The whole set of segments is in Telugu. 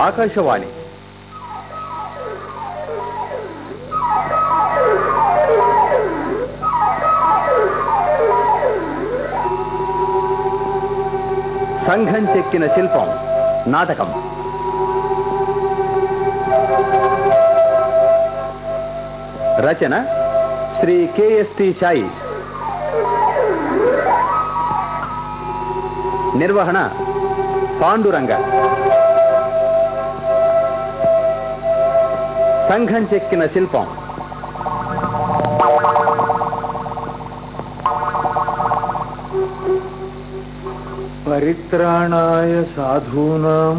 ఆకాశవాణి. సంఘం చెక్కిన శిల్పం నాటకం. రచన శ్రీ కెఎస్టి సాయి. నిర్వహణ పాండురంగ. సంఘం చెక్కిన శిల్పం పరిత్రాణాయ సాధూనాం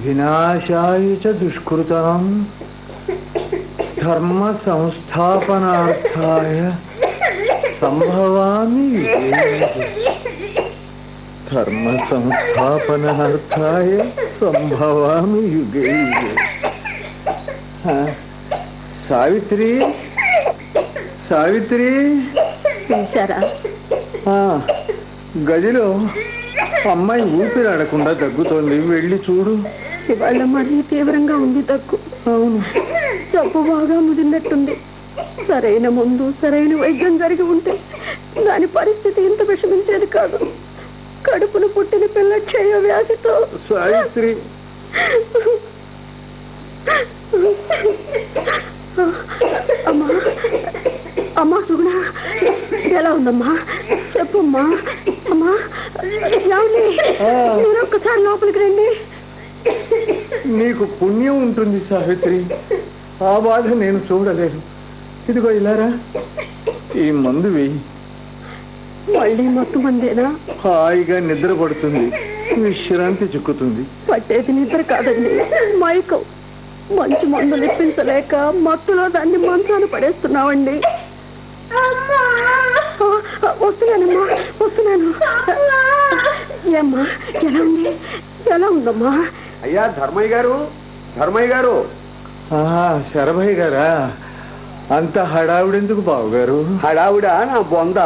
వినాశాయ చ దుష్కృతాం ధర్మ సంస్థాపనార్థాయ సంభవామి యుగే యుగే. ధర్మ సంస్థాపనార్థాయ సంభవామి యుగే యుగే ఆ, సావిత్రి? సావిత్రి? పిలిచారా గదిలో అమ్మాయి ఊపిరాడకుండా దగ్గుతోంది. వెళ్ళి చూడు. ఇవాళ మరీ తీవ్రంగా ఉంది దగ్గు. అవును. జబ్బు బాగా ముదిరినట్టుంది. సరైన ముందు సరైన వైద్యం జరిగి ఉంటే దాని పరిస్థితి ఇంత విషమించేది కాదు. కడుపును పుట్టిన పిల్ల క్షయ వ్యాధితో. సావిత్రి అమ్మా అమ్మా సుగుణ ఉందమ్మా? చెప్పమ్మా. అమ్మా మీరు ఒక్కసారి లోపలికి రండి. నీకు పుణ్యం ఉంటుంది సావిత్రి. ఆ బాధ నేను చూడలేను ఇదిగో ఇలారా. ఈ మందు వేయి. మళ్ళీ మొత్తం మందేనా? హాయిగా నిద్ర పడుతుంది. విశ్రాంతి చిక్కుతుంది. పట్టేది నిద్ర కాదండి. మైకం మంచి మందులు ఇప్పించలేక మత్తులో దాన్ని మంచాన పడేస్తున్నామండి వస్తున్నానమ్మా వస్తున్నాను. ఏమ్మా ఎలా ఉంది? ఎలా ఉందమ్మా? అయ్యా ధర్మయ్య గారు ధర్మయ్య గారు. ఆ, శరభయ్య గారా? అంత హడావుడెందుకు బావగారు? హడావుడ నా బొంద?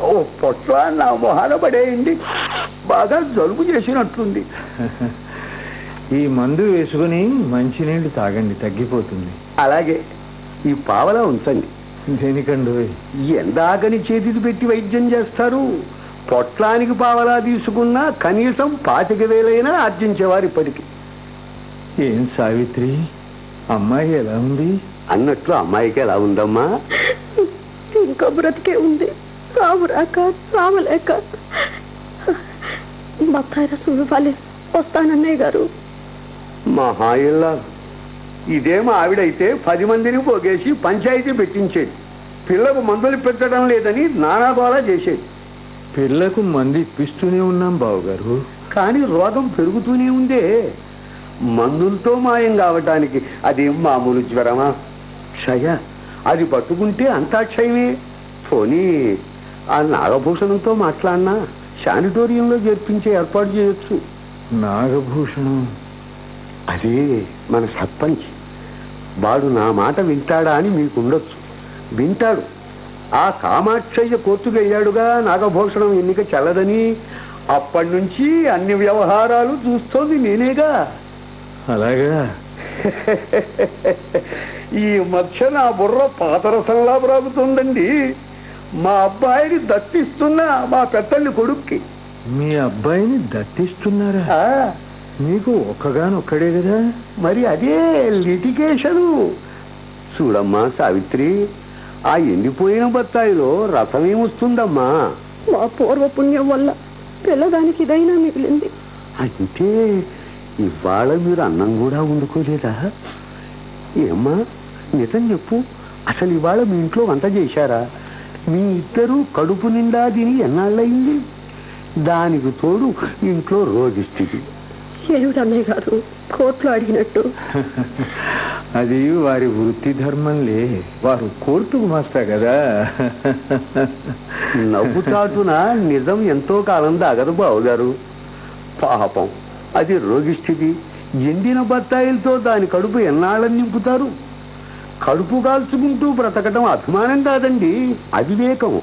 ఓ పొట్ల నా మొహాన పడేయండి. బాగా జలుబు చేసినట్లుంది. ఈ మందు వేసుకుని మంచినీళ్ళు తాగండి తగ్గిపోతుంది. అలాగే. ఈ పావలా ఉంచండి. దేనికండు? ఎందాకని చేతికి పెట్టి వైద్యం చేస్తారు. పొట్లానికి పావలా తీసుకున్నా కనీసం పాతిక వేలైనా ఆర్జించేవారు ఇప్పటికి. ఏం సావిత్రి? అమ్మాయి ఎలా ఉంది? అన్నట్లు అమ్మాయికి ఎలా ఉందమ్మా? ఇంకా బ్రతికే ఉంది. సావు రాక సావలేక బత్తాయి రసం ఇవ్వాలి వస్తానన్నయ్య గారు. మహాయిల్లా ఇదేం ఆవిడైతే పది మందిని పోగేసి పంచాయతీ పెట్టించేది. పిల్లకు మందులు పెట్టడం లేదని నానాగోళ చేసేది. పిల్లకు మంది ఇప్పిస్తూనే ఉన్నాం బావగారు. కానీ రోగం పెరుగుతూనే ఉందే. మందులతో మాయం కావటానికి అదేం మామూలు జ్వరమా? క్షయ. అది పట్టుకుంటే అంతా క్షయమే. పోనీ ఆ నాగభూషణంతో మాట్లాడినా శానిటోరియంలో చేర్పించే ఏర్పాటు చేయొచ్చు. నాగభూషణం. అదే మన సర్పంచ్. వాడు నా మాట వింటాడా అని మీకు ఉండొచ్చు వింటాడు. ఆ కామాక్షయ్య కోర్టుకు వెళ్ళాడుగా నాగభూషణం ఎన్నిక చెల్లదని అప్పటి నుంచి అన్ని వ్యవహారాలు చూస్తోంది నేనేగా. అలాగా? ఈ మధ్య నా బుర్ర పాతరసంలా బ్రాగుతుందండి మా అబ్బాయిని దత్తిస్తున్నా మా పెద్దల్ని కొడుక్కి. మీ అబ్బాయిని దత్తిస్తున్నారా? మీకు ఒక్కగానొక్కడే కదా? మరి అదే లిటికేషను. చూడమ్మా సావిత్రి ఆ ఎండిపోయిన బత్తాయిలో రసం ఏమొస్తుందమ్మా మా పూర్వ పుణ్యం వల్ల పిల్లదానికి ఇదైనా మిగిలింది. అంటే ఇవాళ మీరు అన్నం కూడా వండుకోలేదా? ఏమ్మా నిజం చెప్పు అసలు ఇవాళ మీ ఇంట్లో వంట చేశారా? మీ ఇద్దరు కడుపు నిండా తిని ఎన్నాళ్ళయింది? దానికి తోడు ఇంట్లో రోగిస్థితి ఏమిటి అన్నయ్య గారు కోర్టులో అడిగినట్టు. అది వారి వృత్తి ధర్మంలే. వారు కోర్టుకు మాస్తా కదా. నవ్వుతాటున నిజం ఎంతో కాలం దాగదు బావగారు. పాపం. అది రోగిస్థితి ఎండిన బత్తాయిలతో దాని కడుపు ఎన్నాళ్ళని నింపుతారు? కడుపు కాల్చుకుంటూ బ్రతకడం అభిమానం కాదండి. అవివేకం.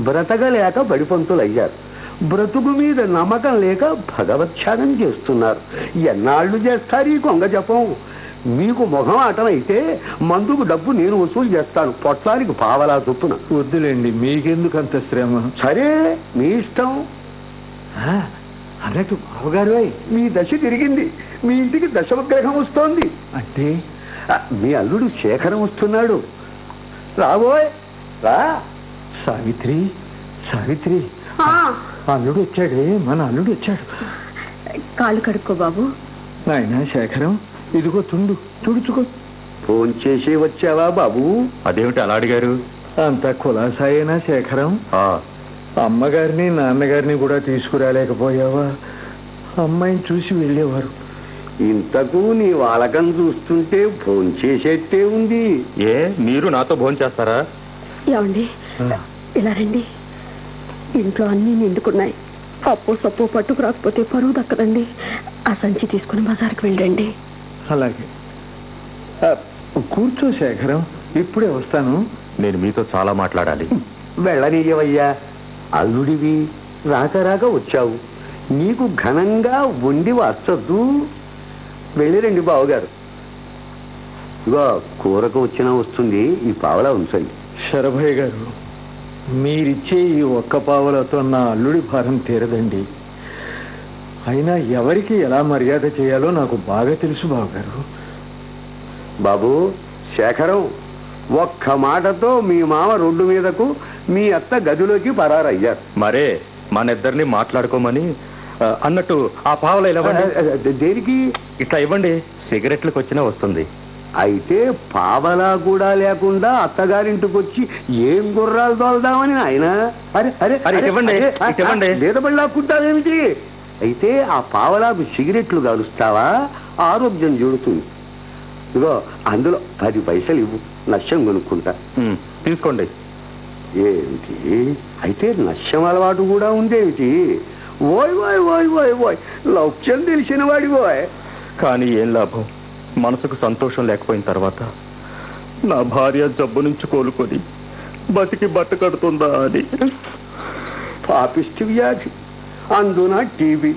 బ్రతకలేక బడిపంతులు అయ్యారు బ్రతుకు మీద నమ్మకం లేక భగవత్యాగం చేస్తున్నారు. ఎన్నాళ్ళు చేస్తారు ఈ కొంగ జపం? మీకు మొహం ఆటం అయితే మందుకు డబ్బు నేను వసూలు చేస్తాను. పొట్లానికి పావలా చొప్పున. వద్దులేండి మీకెందుకు అంత శ్రమ? సరే మీ ఇష్టం. అన్నట్టు బావగారు మీ దశ తిరిగింది. మీ ఇంటికి దశవగ్రహం వస్తోంది. అంటే? మీ అల్లుడు శేఖరం వస్తున్నాడు. రాబోయ్ రా. సావిత్రి సావిత్రి. ఆ, అల్లుడు వచ్చాడే మన అల్లుడు వచ్చాడు. కాళ్ళు కడుక్కో బాబు. నాయనా శేఖరం ఇదిగో తుండు తుడుచుకో. ఫోన్ చేసి వచ్చావా బాబు? అదేమిటి అలా అడిగారు? అంత కులాసాయేనా శేఖరం? అమ్మగారిని నాన్నగారిని కూడా తీసుకురాలేకపోయావా? అమ్మాయిని చూసి వెళ్ళేవారు. ఇంతకు నీ వాలకం చూస్తుంటే ఫోన్ చేసేట్టే ఉంది. ఏ మీరు నాతో భోజనం చేస్తారా ఏమండి ఇలా రండి. ఇంట్లో అన్నీ నిండుకున్నాయి. అప్పు సప్పు పట్టుకు రాకపోతే పరువు దక్కదండి. ఆ సంచి తీసుకుని బజార్కి వెళ్ళండి. అలాగే. కూర్చో శేఖరం. ఇప్పుడే వస్తాను. నేను మీతో చాలా మాట్లాడాలి. వెళ్ళనీయవయ్యా అల్లుడివి రాక రాక వచ్చావు. నీకు ఘనంగా వండి వచ్చొద్దు వెళ్ళిరండి బావగారు. ఇగో కూరకు వచ్చినా వస్తుంది. ఈ పావలా ఉంచండి. శరభయ్య గారు మీరిచ్చే ఈ ఒక్క పావలతో నా అల్లుడి భారం తీరదండి. అయినా ఎవరికి ఎలా మర్యాద చేయాలో నాకు బాగా తెలుసు బావగారు. బాబు శేఖరం ఒక్క మాటతో మీ మామ రోడ్డు మీదకు మీ అత్త గదిలోకి పరారయ్యారు. మరే మన ఇద్దరిని మాట్లాడుకోమని అన్నట్టు ఆ పావల ఇలా ఇవ్వండి. దేనికి? ఇట్లా ఇవ్వండి. సిగరెట్లకు వచ్చినా వస్తుంది. అయితే పావలా కూడా లేకుండా అత్తగారింటికి వచ్చి ఏం గుర్రాలు తోలుదామని ఆయన అరే అరే. లేదబడిలాక్కుంటావేమిటి అయితే ఆ పావలాకు సిగరెట్లు కాలుస్తావా? ఆరోగ్యం చూడుతుంది. ఇగో అందులో పది పైసలు ఇవ్వు నష్టం కొనుక్కుంటా. తీసుకోండి. ఏమిటి? అయితే నష్టం అలవాటు కూడా ఉందేమిటి? ఓయ్ ఓయ్ ఓయ్ ఓయ్ ఓయ్ లౌక్యం తెలిసిన వాడి ఓయ్. కానీ ఏం లాభం? మనసుకు సంతోషం లేకపోయిన తర్వాత నా భార్య జబ్బు నుంచి కోలుకొని బతికి బట్ట కడుతుందా అని. పాపిష్టి వ్యాధి. అందున టీవీ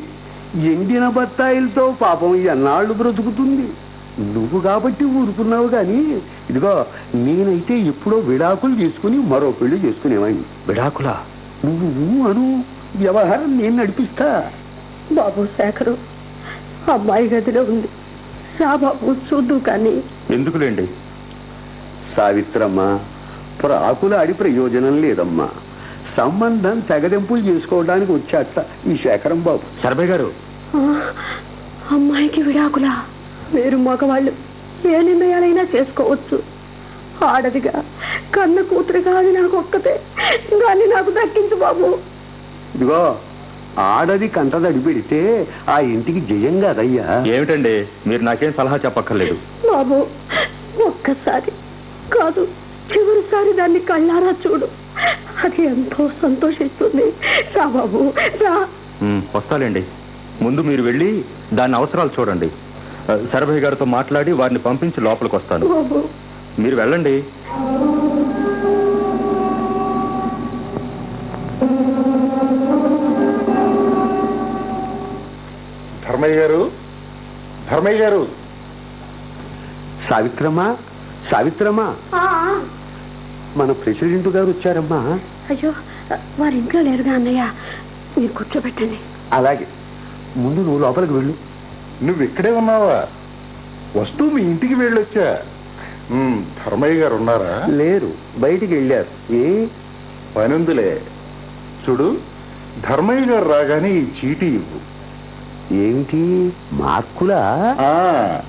ఎండిన బత్తాయిలతో పాపం ఎన్నాళ్ళు బ్రతుకుతుంది? నువ్వు కాబట్టి ఊరుకున్నావు కానీ ఇదిగో నేనైతే ఎప్పుడో విడాకులు తీసుకుని మరో పెళ్ళి చేసుకునేవాడిని విడాకులా? నువ్వు అను వ్యవహారం నేను నడిపిస్తా. బాబు శేఖరు అమ్మాయి గదిలో ఉంది. బాబు చూద్దు కానీ. ఎందుకులేండి? సావిత్రమ్మ ప్రాకుల అడి ప్రయోజనం లేదమ్మా. సంబంధం తెగదెంపులు చేసుకోవడానికి వచ్చాట ఈ శేఖరం బాబు శరభయ్య గారు అమ్మాయికి విడాకులా. మీరు మగవాళ్ళు ఏ నిర్ణయాలైనా చేసుకోవచ్చు. ఆడదిగా కన్న కూతురుగా అది నాకు ఒక్కతే. కానీ నాకు దక్కించు బాబు. ఇదిగో ఆడది కంటదడి పెడితే ఆ ఇంటికి జయం కాదయ్యా. ఏమిటండి? మీరు నాకేం సలహా చెప్పక్కర్లేదు. బాబు ఒక్కసారి కాదు చివరిసారి దాన్ని కళ్ళారా చూడు. అది ఎంతో సంతోషిస్తుంది. రా బాబు రా. వస్తాలేండి. ముందు మీరు వెళ్ళి దాని అవసరాలు చూడండి. ఆ, శరభయ్య గారితో మాట్లాడి వారిని పంపించి లోపలికి వస్తాను బాబు. మీరు వెళ్ళండి. ధర్మయ్య గారు? ధర్మయ్య గారు. సావిత్రమ్మా సావిత్రమ్మా ఆ, మన ప్రెసిడెంట్ గారు వచ్చారమ్మా. అయ్యో వారి ఇంట్లో లేరుగా అన్నయ్య. మీరు కూర్చోబెట్టండి. అలాగే. ముందు నువ్వు లోపలికి వెళ్ళు. నువ్వు ఇక్కడే ఉన్నావా? వస్తూ మీ ఇంటికి వెళ్ళొచ్చా? ధర్మయ్య గారు ఉన్నారా? లేరు. బయటికి వెళ్ళారు. ఏ? పనుందిలే. చూడు ధర్మయ్య గారు రాగానే ఈ చీటీ ఇవ్వు. ఏమిటి? మార్కులా? ఆ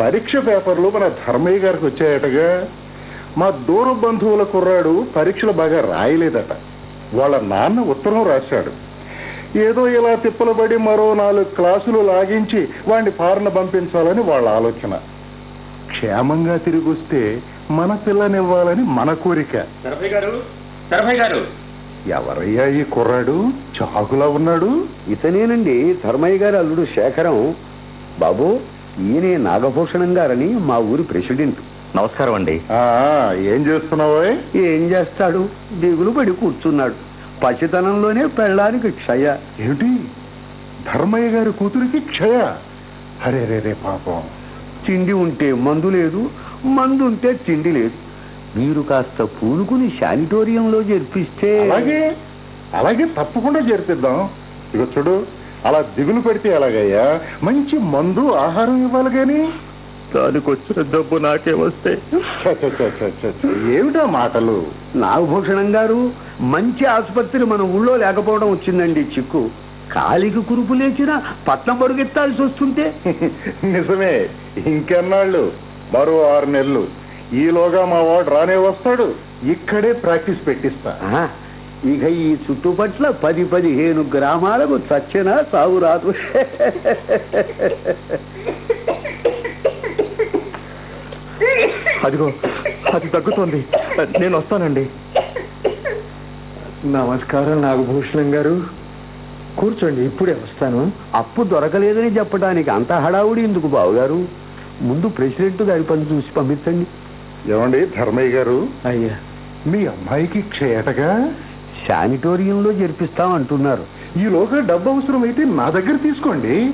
పరీక్ష పేపర్లు మన ధర్మయ్య గారికి వచ్చాయటగా. మా దూర బంధువుల కుర్రాడు పరీక్షలు బాగా రాయలేదట. వాళ్ళ నాన్న ఉత్తరం రాశాడు. ఏదో ఇలా తిప్పలబడి మరో నాలుగు క్లాసులు లాగించి వాడిని ఫారెన్ పంపించాలని వాళ్ళ ఆలోచన. క్షేమంగా తిరిగి వస్తే మన పిల్లనివ్వాలని మన కోరిక. గారు గారు. ఎవరయ్యా ఈ కుర్రాడు? చాకులా ఉన్నాడు? ఇతనేనండి ధర్మయ్య గారి అల్లుడు శేఖరం. బాబు ఈయనే నాగభూషణం గారని మా ఊరి ప్రెసిడెంట్. నమస్కారం అండి. ఆ ఏం చేస్తున్నావా ఏం చేస్తాడు? దిగులు పడి కూర్చున్నాడు. పసితనంలోనే పెళ్ళానికి క్షయ. ఏమిటి? ధర్మయ్య గారి కూతురికి క్షయ? అరే రే రే పాపం. తిండి ఉంటే మందు లేదు మందు ఉంటే తిండి లేదు. మీరు కాస్త పూనుకుని శానిటోరియంలో జరిపిస్తే అలాగే అలాగే తప్పకుండా జరిపిద్దాం. ఇక చూడు అలా దిగులు పెడితే ఎలాగయ్యా? మంచి మందు ఆహారం ఇవ్వాలి గాని. దానికి వచ్చిన జబ్బు నాకే వస్తే. ఏమిటా మాటలు? నాగభూషణం గారు మంచి ఆసుపత్రి మన ఊళ్ళో లేకపోవడం వచ్చిందండి చిక్కు. కాలికి కురుపు లేచినా పట్నం పరుగెత్తాల్సి వస్తుంటే. నిజమే ఇంకెన్నాళ్ళు? మరో ఆరు నెలలు. ఈలోగా మా వాడు రానే వస్తాడు. ఇక్కడే ప్రాక్టీస్ పెట్టిస్తా. ఇక ఈ చుట్టుపట్ల పది పదిహేను గ్రామాలకు చచ్చిన సాగు రాదు అదిగో అది తగ్గుతోంది. నేను వస్తానండి. నమస్కారం నాగభూషణం గారు. కూర్చోండి ఇప్పుడే వస్తాను. అప్పు దొరకలేదని చెప్పడానికి అంత హడావుడి ఎందుకు బావగారు? ముందు ప్రెసిడెంట్ గారి పని చూసి పంపించండి. ఏమండి ధర్మయ్య గారు? అయ్యా. మీ అమ్మాయికి క్షయటగా? శానిటోరియంలో జరిపిస్తాం అంటున్నారు ఈలోగా డబ్బు అవసరం అయితే నా దగ్గర తీసుకోండి.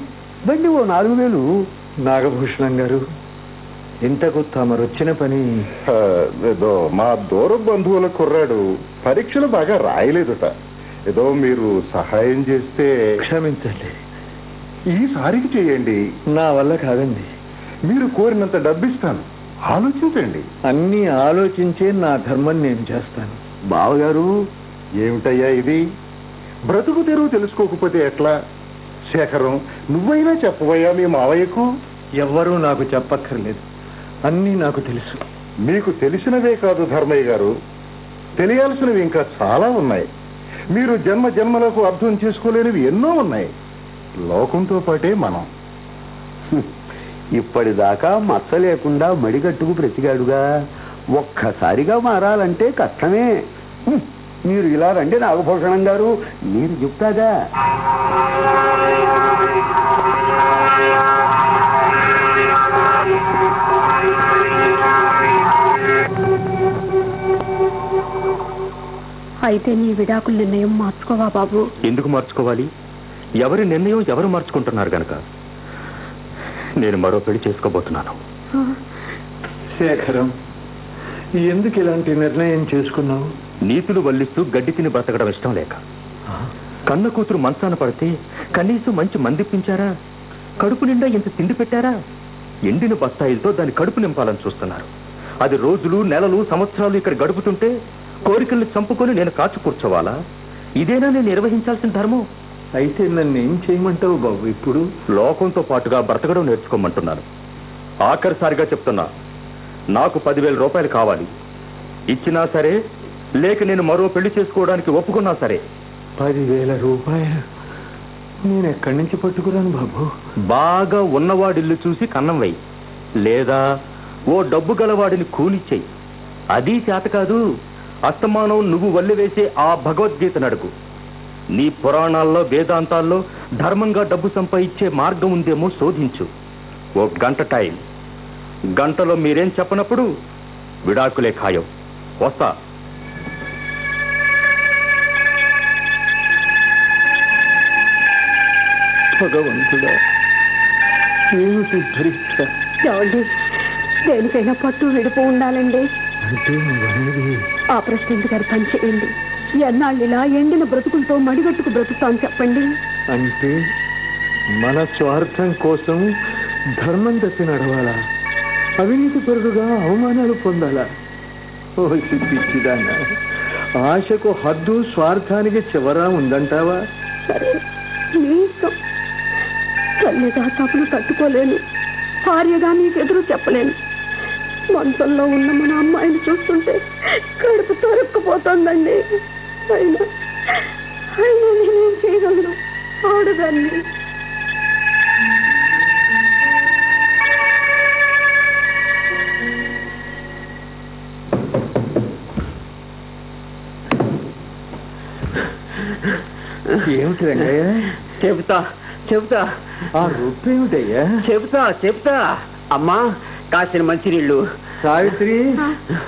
బండి ఓ నాలుగు వేలు. నాగభూషణం గారు ఇంతకు తమరు వచ్చిన పని ఏదో మా దూర బంధువుల కుర్రాడు పరీక్షలు బాగా రాయలేదుట. ఏదో మీరు సహాయం చేస్తే క్షమించండి. ఈసారికి చేయండి. నా వల్ల కాదండి. మీరు కోరినంత డబ్బిస్తాను. ఆలోచించండి. అన్నీ ఆలోచించే నా ధర్మం నేను చేస్తాను. బావగారు ఏమిటయ్యా ఇది? బ్రతుకు తెరువు తెలుసుకోకపోతే ఎట్లా? శేఖరం నువ్వైనా చెప్పవయ్యా మీ మావయ్యకు? ఎవ్వరూ నాకు చెప్పక్కర్లేదు. అన్నీ నాకు తెలుసు. మీకు తెలిసినవే కాదు ధర్మయ్య గారు. తెలియాల్సినవి ఇంకా చాలా ఉన్నాయి. మీరు జన్మ జన్మలకు అర్థం చేసుకోలేనివి ఎన్నో ఉన్నాయి. లోకంతో పాటే మనం. ఇప్పటిదాకా మచ్చ లేకుండా మడిగట్టుకు బ్రతికాడుగా. ఒక్కసారిగా మారాలంటే కష్టమే. మీరు ఇలా రండి నాగభూషణం గారు. మీరు చెప్తాగా. అయితే నీ విడాకుల నిర్ణయం మార్చుకోవా బాబు? ఎందుకు మార్చుకోవాలి? ఎవరి నిర్ణయం ఎవరు మార్చుకుంటున్నారు గనక? నేను మరో పెళ్ళి చేసుకోబోతున్నాను. శేఖరం ఎందుకు ఇలాంటి నిర్ణయం చేసుకున్నావు? నీతులు వల్లిస్తూ గడ్డి తిని బ్రతకడం ఇష్టం లేక. కన్న కూతురు మంచాన పడితే కనీసం మంచి మందిప్పించారా? కడుపు నిండా ఇంత తిండి పెట్టారా? ఎండిన బస్తాయిలతో దాని కడుపు నింపాలని చూస్తున్నారు. అది రోజులు నెలలు సంవత్సరాలు ఇక్కడ గడుపుతుంటే కోరికల్ని చంపుకొని నేను కాచు కూర్చోవాలా ఇదేనా నేను నిర్వహించాల్సిన ధర్మం? అయితే నన్ను ఏం చేయమంటావు బాబు ఇప్పుడు? లోకంతో పాటుగా బ్రతకడం నేర్చుకోమంటున్నాను. ఆఖరిసారిగా చెప్తున్నా నాకు పదివేల రూపాయలు కావాలి. ఇచ్చినా సరే లేక నేను మరో పెళ్ళి చేసుకోవడానికి ఒప్పుకున్నా సరే. పదివేల రూపాయలు? నేను ఎక్కడి నుంచి పట్టుకురాను బాబు? బాగా ఉన్నవాడిల్లు చూసి కన్నం వెయ్యి లేదా ఓ డబ్బు గలవాడిని కూలిచ్చేయి అది చేత కాదు అస్తమానం నువ్వు వల్లి వేసే ఆ భగవద్గీత నడుకు నీ పురాణాల్లో వేదాంతాల్లో ధర్మంగా డబ్బు సంపాదించే మార్గం ఉందేమో శోధించు. ఓ గంట టైం. గంటలో మీరేం చెప్పనప్పుడు విడాకులే ఖాయం. వస్తా. భగవంతుడా ఏమిటి పరీక్ష ఏమండి దేనికైనా పట్టు విడుపు ఉండాలండి అంటే ఆ ప్రెసిడెంట్ గారు పని చేయండి? ఎన్నాళ్ళు ఇలా ఎండిన బ్రతుకులతో మడిగట్టుకు బ్రతుకుతాను చెప్పండి. అంటే మన స్వార్థం కోసం ధర్మం తప్పి నడవాలా? అవినీతి పరుడుగా అవమానాలు పొందాలా? ఓ పిచ్చిదాన ఆశకు హద్దు స్వార్థానికి చివరా ఉందంటావా? సరే తల్లిగా తప్పులు తట్టుకోలేను. భార్యగా ఎదురు చెప్పలేను. మంచంలో ఉన్న మన అమ్మాయిని చూస్తుంటే కడుపు తొరక్కుపోతుందండి. అయినా అయినా నేనేం చేయగలను? ఆడదాన్ని. ఏమిటి రంగయ్య చెబుతా చెబుతా. ఆ రొప్పేమిటయ్యా చెబుతా చెబుతా. అమ్మా కాసిన మంచినీళ్ళు. సావిత్రి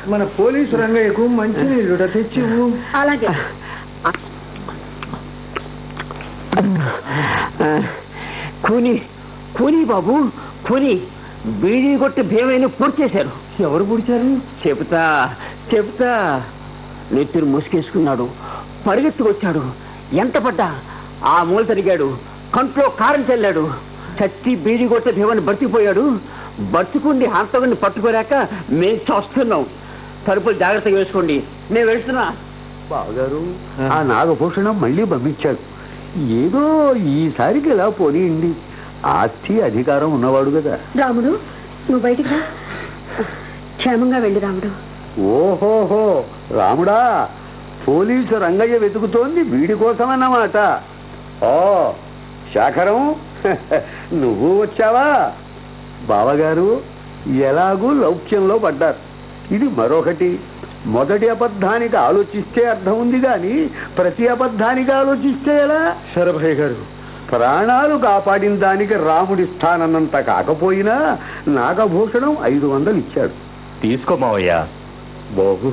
మన పోలీసు రంగయ్యకు మంచి నీళ్ళుట తెచ్చివు. అలాగే. కూని కూని బాబు కూని. బీడీ కొట్టి భీమైనా పూర్తి చేశారు. ఎవరు పుడిచారు? చెబుతా చెబుతా. నెత్తిని ముసుకేసుకున్నాడు పరిగెత్తుకొచ్చాడు. ఎంత పడ్డా? ఆ మూల తిరిగాడు. కంట్లో కారం చల్లాడు. చచ్చి బీడీ కొట్టే భీమని బతికిపోయాడు బతుకుండి హంతకుని పట్టుకోలేక మేం చూస్తున్నాం. తలుపులు జాగ్రత్తగా వేసుకోండి. నేను వెళ్తున్నా. బావగారు ఆ. నాగభూషణం మళ్ళీ పంపించాడు ఏదో ఈసారికి ఇలా పోనీయండి? ఆస్తి అధికారం ఉన్నవాడు కదా. రాముడు నువ్వు బయటికి రా. క్షేమంగా వెళ్ళి రాముడు. ఓహోహో రాముడా పోలీసు రంగయ్య వెతుకుతోంది వీడి కోసమన్నమాట. ఓ శాఖరం నువ్వు వచ్చావా? బావగారు ఎలాగూ లౌక్యంలో పడ్డారు. ఇది మరొకటి. మొదటి అబద్ధానికి ఆలోచిస్తే అర్థం ఉంది కానీ ప్రతి అబద్ధానికి ఆలోచిస్తే ఎలా? శరభయ్య గారు. ప్రాణాలు కాపాడిన దానికి రాముడి స్థానన్నంత కాకపోయినా నాగభూషణం ఐదు వందలు ఇచ్చాడు. తీసుకో మావయ్య. బాబు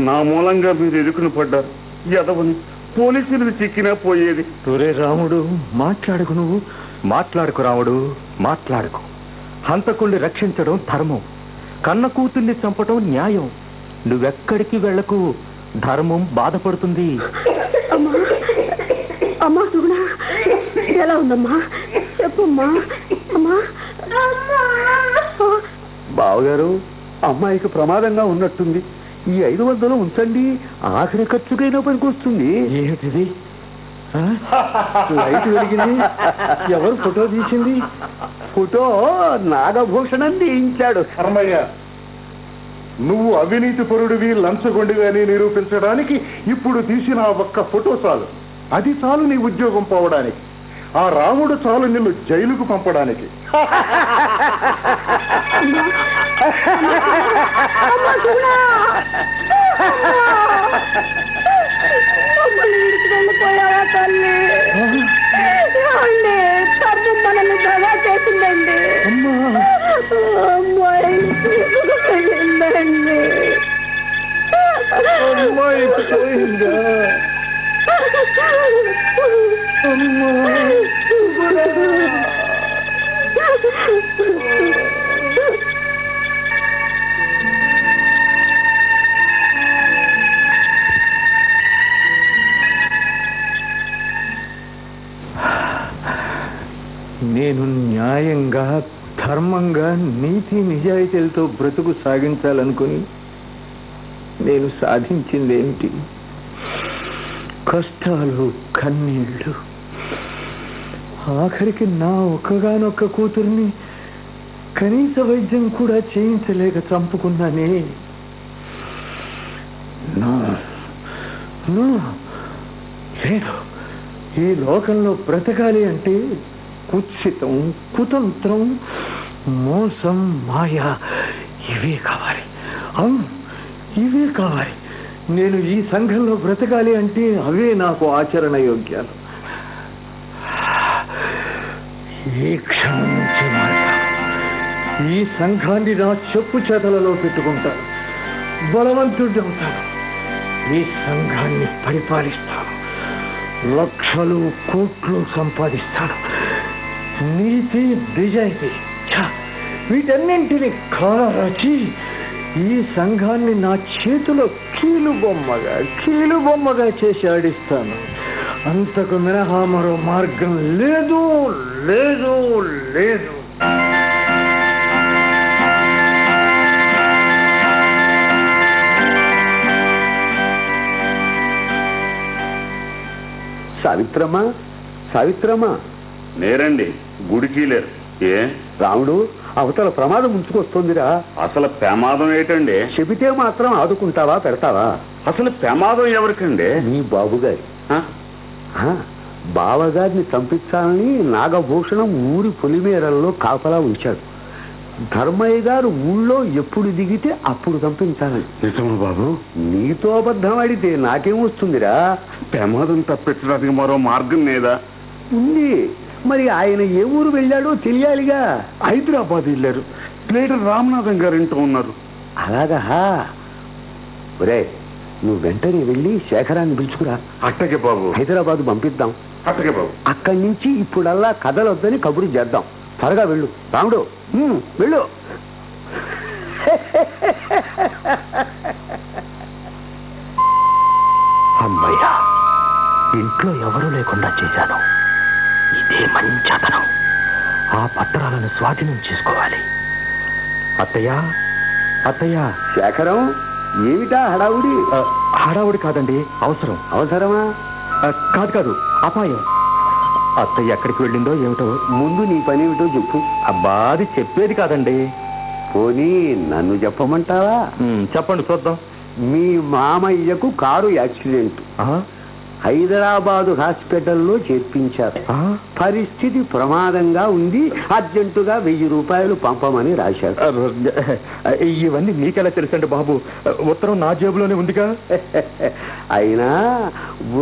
నా మూలంగా మీరు ఎదుకుని పడ్డారు. ఎదవని పోలీసులకు చిక్కినా పోయేది. రాముడు మాట్లాడుకు నువ్వు. మాట్లాడుకు రావుడు మాట్లాడుకు. హంతకుల్ని రక్షించడం ధర్మం. కన్న కూతుర్ని చంపటం న్యాయం. నువ్వెక్కడికి వెళ్ళకు? ధర్మం బాధపడుతుంది. అమ్మా అమ్మా సుగుణ. ఎలా ఉందమ్మా? చెప్పమ్మా. అమ్మా. బావగారు అమ్మాయికి ప్రమాదంగా ఉన్నట్టుంది. ఈ ఐదు వందలు ఉంచండి ఆఖరి ఖర్చుకైనా పనికొస్తుంది. ఏమిటిది? ఆ? లైట్ వెలిగింది. ఎవరు ఫోటో తీసింది? ఫోటో నాగభూషణం తీయించాడు. కర్మయ్య నువ్వు అవినీతి పరుడివి లంచగొండివి అని నిరూపించడానికి ఇప్పుడు తీసిన ఒక్క ఫోటో చాలు. అది చాలు నీ ఉద్యోగం పోవడానికి. ఆ రాముడు చాలు నిన్ను జైలుకు పంపడానికి అమ్మాయి పోయిందా నేను న్యాయంగా ధర్మంగా నీతి నిజాయితీలతో బ్రతుకు సాగించాలనుకుని నేను సాధించిందేమిటి? కష్టాలు కన్నీళ్ళు ఆఖరికి నా ఒక్కగానొక్క కూతుర్ని కనీస వైద్యం కూడా చేయించలేక చంపుకున్నానే. లేదు. ఈ లోకంలో బ్రతకాలి అంటే కుత్సితం కుతంత్రం మోసం మాయ ఇవే కావాలి. అవును ఇవే కావాలి. నేను ఈ సంఘంలో బ్రతకాలి అంటే అవే నాకు ఆచరణ యోగ్యాలు. ఏ క్షణం నుంచి ఈ సంఘాన్ని నా చెప్పు చేతలలో పెట్టుకుంటాను. బలవంతుడవుతాను ఈ సంఘాన్ని పరిపాలిస్తాను. లక్షలు కోట్లు సంపాదిస్తాను. నీతి నిజాయితీ వీటన్నింటిని కాలరచి ఈ సంఘాన్ని నా చేతిలో కీలు బొమ్మగా కీలు బొమ్మగా చేసి ఆడిస్తాను. అంతకు మినహా మరో మార్గం లేదు లేదు లేదు. సావిత్రమ్మా సావిత్రమ్మా నేరండి గుడికి లేరు. ఏ? రాముడు అవతల ప్రమాదం ముంచుకొస్తుందిరా. అసలు ప్రమాదం ఏంటండి? చెబితే మాత్రం ఆదుకుంటావా పెడతావా? అసలు ప్రమాదం ఎవరికండి? నీ బాబుగారి. బావగారిని చంపించాలని నాగభూషణం ఊరి పొలిమేరల్లో కాపలా ఉంచాడు. ధర్మయ్య గారు ఊళ్ళో ఎప్పుడు దిగితే అప్పుడు చంపించాలని నిజమా బాబు? నీతో అబద్ధం ఆడితే నాకేం వస్తుందిరా? ప్రమాదం తప్పించడానికి మరో మార్గం లేదా? ఉంది. మరి ఆయన ఏ ఊరు వెళ్ళాడో తెలియాలిగా. హైదరాబాద్ వెళ్ళారు. ప్లేటర్ రామనాథం గారు ఇంటూ ఉన్నారు. అలాగా ఒరే నువ్వు వెంటనే వెళ్ళి శేఖరాన్ని పిలుచుకురా. అట్టకే బాబు. హైదరాబాద్ పంపిద్దాం. అట్టగే బాబు. అక్కడి నుంచి ఇప్పుడల్లా కథలొద్దని కబురు చేద్దాం. త్వరగా వెళ్ళు. రాముడు వెళ్ళు. అమ్మయ్యా ఇంట్లో ఎవరూ లేకుండా చేశాను. ఇదే మంచతనం ఆ పత్రాలను స్వాధీనం చేసుకోవాలి. అత్తయ్య అత్తయ్య. శేఖరం ఏమిటా హడావుడి? హడావుడి కాదండి అవసరం. అవసరమా? కాదు కాదు అపాయం. అత్తయ్య ఎక్కడికి వెళ్ళిందో ఏమిటో ముందు నీ పని ఏమిటో చెప్పు. అబ్బా అది చెప్పేది కాదండి. పోనీ నన్ను చెప్పమంటావా? చెప్పండి చూద్దాం. మీ మామయ్యకు కారు యాక్సిడెంట్? హైదరాబాదు హాస్పిటల్లో చేర్పించారు? పరిస్థితి ప్రమాదంగా ఉంది. అర్జెంటుగా వెయ్యి రూపాయలు పంపమని రాశారు. ఇవన్నీ మీకెలా తెలుసండి బాబు? ఉత్తరం నా జేబులోనే ఉందిగా? అయినా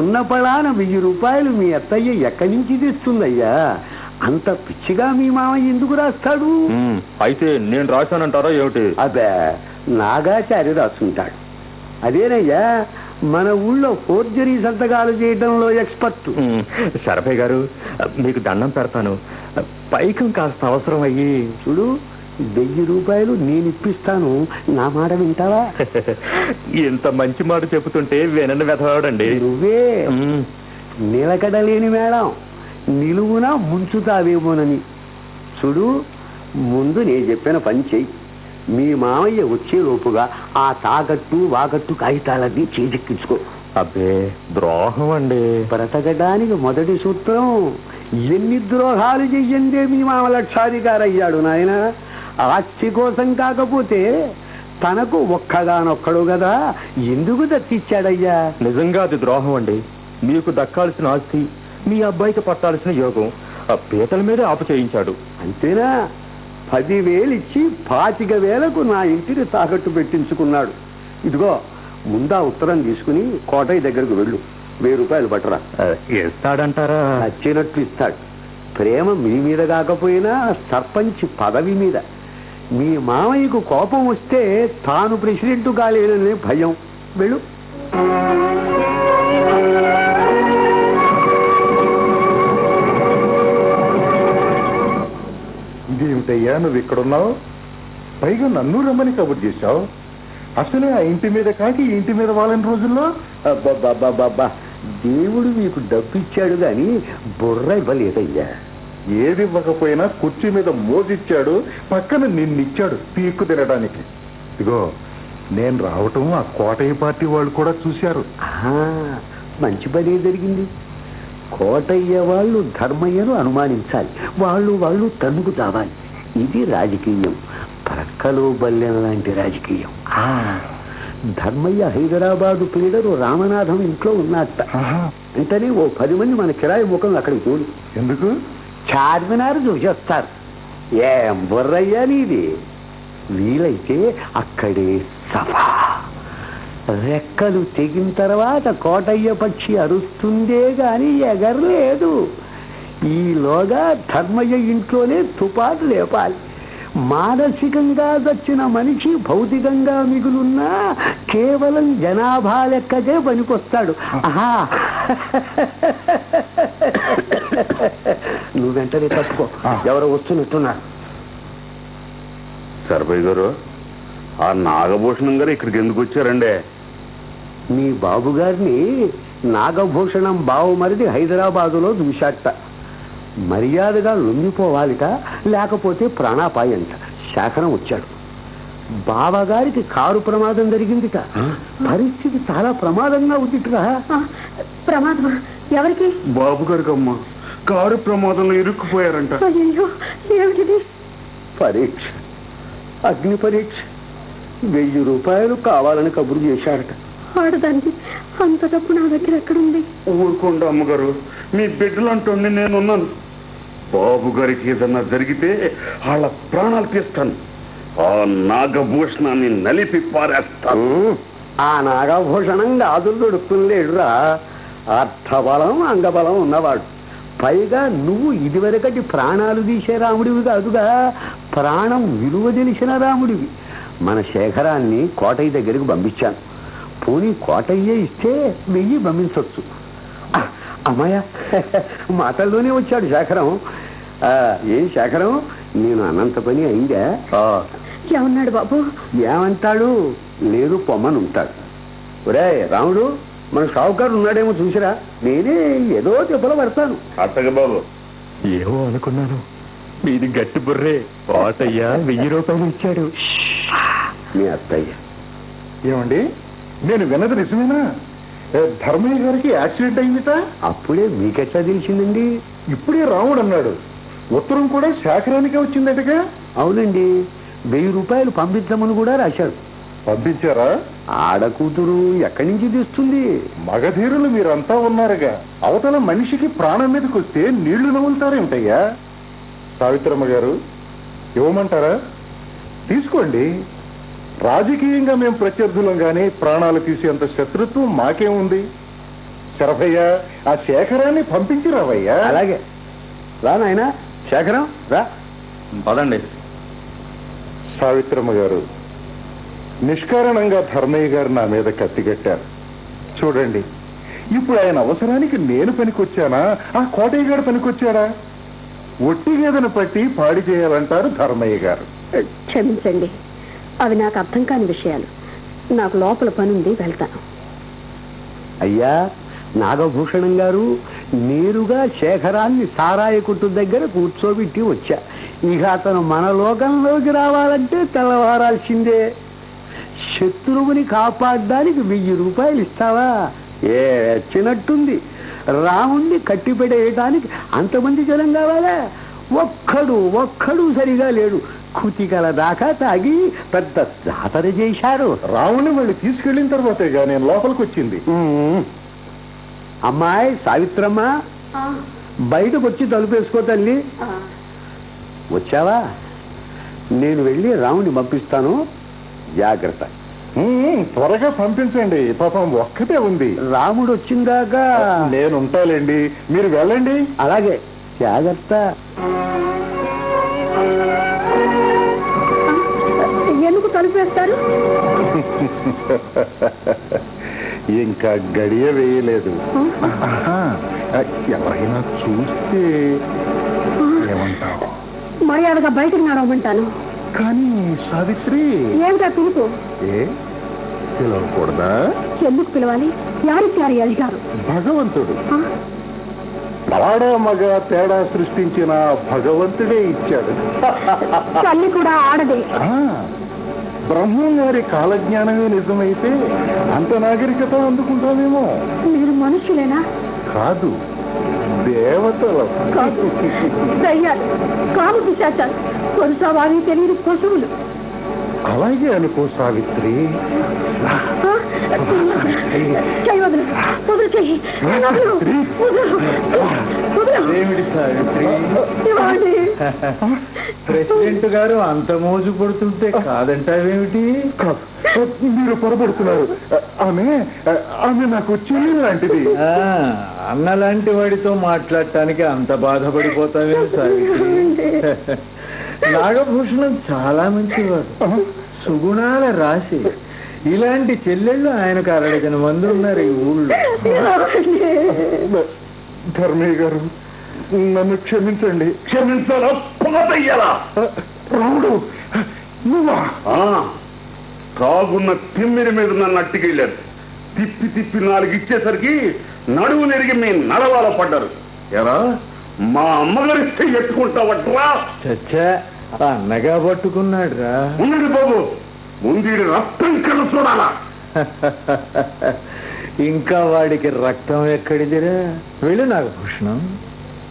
ఉన్న పడాన వెయ్యి రూపాయలు మీ అత్తయ్య ఎక్కడి నుంచి తెస్తుందయ్యా? అంత పిచ్చిగా మీ మామయ్య ఎందుకు రాస్తాడు? అయితే నేను రాశానంటారా ఏమిటి? అబ్బే నాగాచార్య రాస్తుంటాడు అదేనయ్యా మన ఊళ్ళో ఫోర్జరీ సంతకాలు చేయడంలో ఎక్స్పర్ట్. సరఫయ్య గారు మీకు దండం పెడతాను. పైకం కాస్త అవసరం అయ్యి. చూడు వెయ్యి రూపాయలు నేను ఇప్పిస్తాను. నా మాట వింటావా? ఇంత మంచి మాట చెబుతుంటే వినని వెధవాడండి. నువ్వే. నిలకడలేని మేడం. నిలువున ముంచుతావేమోనని. చూడు ముందు నేను చెప్పిన పని చెయ్యి. మీ మామయ్య వచ్చేలోపుగా ఆ తాకట్టు వాకట్టు కాగితాలన్నీ చేజెక్కించుకో. అబ్బే ద్రోహం అండి బ్రతకడానికి మొదటి సూత్రం ఎన్ని ద్రోహాలు చెయ్యందే మీ మామ లక్షాధికారయ్యాడు నాయన. ఆస్తి కోసం కాకపోతే తనకు ఒక్కగానొక్కడు కదా ఎందుకు దత్తిచ్చాడయ్యా నిజంగా అది ద్రోహం అండి మీకు దక్కాల్సిన ఆస్తి మీ అబ్బాయికి పట్టాల్సిన యోగం. ఆ పీతల మీదే ఆపు చేయించాడు అంతేనా? పదివేలు ఇచ్చి పాతిక వేలకు నా ఇంటిని తాకట్టు పెట్టించుకున్నాడు. ఇదిగో ముందా ఉత్తరం తీసుకుని కోటయ్య దగ్గరకు వెళ్ళు. వెయ్యి రూపాయలు పట్టరా. ఇస్తాడంటారా? నచ్చినట్లు ఇస్తాడు. ప్రేమ మీ మీద కాకపోయినా సర్పంచ్ పదవి మీద. మీ మామయ్యకు కోపం వస్తే తాను ప్రెసిడెంట్ కాలేననే భయం. వెళ్ళు. ఇదేమిటయ్యా నువ్వు ఇక్కడున్నావు? పైగా నన్ను రమ్మని కబుర్ చేశావు. అసలే ఆ ఇంటి మీద కాకి ఈ ఇంటి మీద వాళ్ళని రోజుల్లో? అబ్బబ్బబ్బబ్బబ్బా. దేవుడు మీకు డబ్బు ఇచ్చాడు గాని బుర్ర ఇవ్వలేదయ్యా. ఏది ఇవ్వకపోయినా కుర్చీ మీద మోజిచ్చాడు పక్కన నిన్నిచ్చాడు పీక్కు తినడానికి. ఇగో నేను రావటం ఆ కోటయ్య పార్టీ వాళ్ళు కూడా చూశారు. మంచి పని జరిగింది. కోటయ్య వాళ్ళు ధర్మయ్యను అనుమానించాలి. వాళ్ళు వాళ్ళు తన్నుకు తావాలి. ఇది రాజకీయం. ప్రక్కలో బల్లెం లాంటి రాజకీయం. ధర్మయ్య హైదరాబాదు పీడరు రామనాథం ఇంట్లో ఉన్నట్ట వెంటనే ఓ పది మంది మన కిరాయి ముఖం అక్కడికి చూడు ఎందుకు? చార్మినార్ చూసేస్తారు. ఏం బుర్రయ్యా నీది? వీలైతే అక్కడే సభా. రెక్కలు తెగిన తర్వాత కోటయ్య పక్షి అరుస్తుందే గాని ఎగరలేదు. ఈలోగా ధర్మయ్య ఇంట్లోనే తుపాటు లేపాలి. మానసికంగా చచ్చిన మనిషి భౌతికంగా మిగులున్నా కేవలం జనాభా లెక్కకే పనికొస్తాడు. ఆహా! నువ్వు వెంటనే తప్పుకో. ఎవరో వస్తున్నట్టున్నారు. సర్వయ్య గారు ఆ నాగభూషణం గారు ఇక్కడికి ఎందుకు వచ్చారండి? మీ బాబు గారిని నాగభూషణం బావమరిది హైదరాబాదులో చూశాట మర్యాదగా లొంగిపోవాలిట లేకపోతే ప్రాణాపాయంట. శాఖనం వచ్చాడు. బావగారికి కారు ప్రమాదం జరిగిందిట. పరిస్థితి చాలా ప్రమాదంగా ఉందిట్రా. ఆ, ప్రమాదమా? ఎవరికి? బాబు గారికి అమ్మ కారు ప్రమాదంలో ఇరుక్కుపోయారంట. పరీక్ష. అగ్ని పరీక్ష. వెయ్యి రూపాయలు కావాలని కబురు చేశారట. ఆడదానికి అంత డబ్బు నా దగ్గర ఎక్కడుంది? ఊరుకోండి అమ్మగారు. మీ బిడ్డలు అంటుండి నేనున్నాను. బాబు గారికి ఏదన్నా జరిగితే వాళ్ళ ప్రాణాలు తీస్తాను. ఆ నాగభూషణాన్ని నలిపి పారేస్తాను. ఆ నాగభూషణం గాజులు దొడుక్కులేడురా అర్థబలం అంగబలం ఉన్నవాడు. పైగా నువ్వు ఇదివరకటి ప్రాణాలు తీసే రాముడివి కాదుగా. ప్రాణం విలువ తెలిసిన రాముడివి. మన శేఖరాన్ని కోటయ్య దగ్గరికి పంపించాను. పోనీ కోటయ్యే ఇస్తే వెయ్యి పంపించవచ్చు. ఆ, అమ్మాయ మాటల్లోనే వచ్చాడు శేఖరం. ఆ, ఏం శేఖరం? నేను అనంత పని అయిందా? ఏమన్నాడు బాబు? ఏమంటాడు? లేదు పొమ్మని ఉంటాడు. ఒరే రాముడు మన షావుకారు ఉన్నాడేమో చూసిరా? నేనే ఏదో దెబ్బలు పడతాను. అట్టగా బాబు. ఏమో అనుకున్నాను. మీది గట్టి బుర్రే. పాటయ్యా వెయ్యి రూపాయలు ఇచ్చాడు. మీ అత్తయ్య. ఏమండి? నేను విన్నది నిజమేనా? ధర్మయ్య గారికి యాక్సిడెంట్ అయిందిట? అప్పుడే మీకెట్లా తెలిసిందండి? ఇప్పుడే రాముడు అన్నాడు. ఉత్తరం కూడా శాఖరానికే వచ్చిందటగా? అవునండి. వెయ్యి రూపాయలు పంపించమని కూడా రాశాడు పంపించారా? ఆడ కూతురు ఎక్కడి నుంచి తెస్తుంది? మగధీరులు మీరంతా ఉన్నారుగా. అవతల మనిషికి ప్రాణం మీదకి వస్తే నీళ్ళు నవ్వులుతారేమిటయ్యా సావిత్రమ్మ గారు ఇవ్వమంటారా? తీసుకోండి. రాజకీయంగా మేము ప్రత్యర్థులం గానీ ప్రాణాలు తీసేంత శత్రుత్వం మాకేముంది? శరభయ్య ఆ శేఖరాన్ని పంపించి రావయ్యా అలాగే. రా నాయనా. శేఖరం రా. పదండి. సావిత్రమ్మ గారు నిష్కారణంగా ధర్మయ్య గారు నా మీద కత్తిగట్టారు. చూడండి ఇప్పుడు ఆయన అవసరానికి నేను పనికొచ్చానా? ఆ కోటయ్య గారు పనికొచ్చాడా ఒట్టి గేదెను పట్టి పాడి చేయాలంటారు ధర్మయ్య గారు. క్షమించండి. అవి నాకు అర్థం కాని విషయాలు. నాకు లోపల పని ఉంది వెళ్తాను. అయ్యా నాగభూషణం గారు నేరుగా శేఖరాన్ని సారాయి కొట్టు దగ్గర కూర్చోబెట్టి వచ్చా. ఇక అతను మన లోకంలోకి రావాలంటే తెల్లవారాల్సిందే. శత్రువుని కాపాడడానికి వెయ్యి రూపాయలు ఇస్తావా? ఏ చిన్నట్టుంది రాముణ్ణి కట్టిపెట్టేయటానికి అంతమంది జనం కావాలా? ఒక్కడు ఒక్కడు సరిగా లేడు. కుతికల దాకా తాగి పెద్ద జాతర చేశారు. రావుని మళ్ళీ తీసుకెళ్ళిన తర్వాతేగా నేను లోపలికి వచ్చింది. అమ్మాయి సావిత్రమ్మ బయటకు వచ్చి తలుపేసుకో తల్లి. వచ్చావా? నేను వెళ్ళి రాముని పంపిస్తాను. జాగ్రత్త. త్వరగా పంపించండి. పాపం ఒక్కటే ఉంది. రాముడు వచ్చిందాకా నేను ఉంటాలేండి మీరు వెళ్ళండి. అలాగే. జాగ్రత్త. తలుపేస్తారు ఇంకా గడియ వేయలేదు. ఎవరైనా చూస్తే ఏమంటావు? మర్యాదగా బయటకు నడవమంటాను కానీ సావిత్రి. ఏమిటా పిలుపు? ఏ? పిలవకూడదా? ఎందుకు పిలవాలి? ఎవరిచ్చారు ఈ అధికారం భగవంతుడు? ఆడ మగ తేడా సృష్టించిన భగవంతుడే ఇచ్చాడు. తల్లి కూడా ఆడదే. బ్రహ్మం గారి కాలజ్ఞానమే నిజమైతే అంత నాగరికత అందుకుంటామేమో? మీరు మనుషులేనా? కాదు దేవతలు కాదు. దయ్యాలు కాము పిశాచాలు కొరుసా వారి తెలియని పశువులు అలాగే అనుకో సావిత్రి. ప్రెసిడెంట్ గారు అంత మోజు పడుతుంటే కాదంటావేమిటి? కాదు, మీరు పొరపడుతున్నారు ఆమె ఆమె నాకు చెల్లి లాంటిది. ఆ, అన్నలాంటి వాడితో మాట్లాడటానికి అంత బాధపడిపోతావేమి సావిత్రి? నాగభూషణం చాలా మంచివాడు సుగుణాల రాశి. ఇలాంటి చెల్లెళ్ళు ఆయనకు అరడజన మంది ఉన్నారు ఈ ఊళ్ళో. ధర్మయ్య గారు నన్ను క్షమించండి. క్షమించాలా? పోతయ్యాలా? రాముడు నువ్వా? తాగున్న తిమ్మిరి మీద నన్ను అట్టికెళ్ళారు తిప్పి తిప్పి నాలుగు ఇచ్చేసరికి నడువు నెరిగి మీ నడవాల పడ్డారు. ఎరా మా అమ్మగారిస్తే ఎత్తుకుంటావట్రా? చచ్చా. అన్నగా పట్టుకున్నాడు రా ఉండండి బాబు. ముందు రక్తం కళ్ళు చూడాలా. ఇంకా వాడికి రక్తం ఎక్కడిదిరా? వెళ్ళు నాగభూషణం.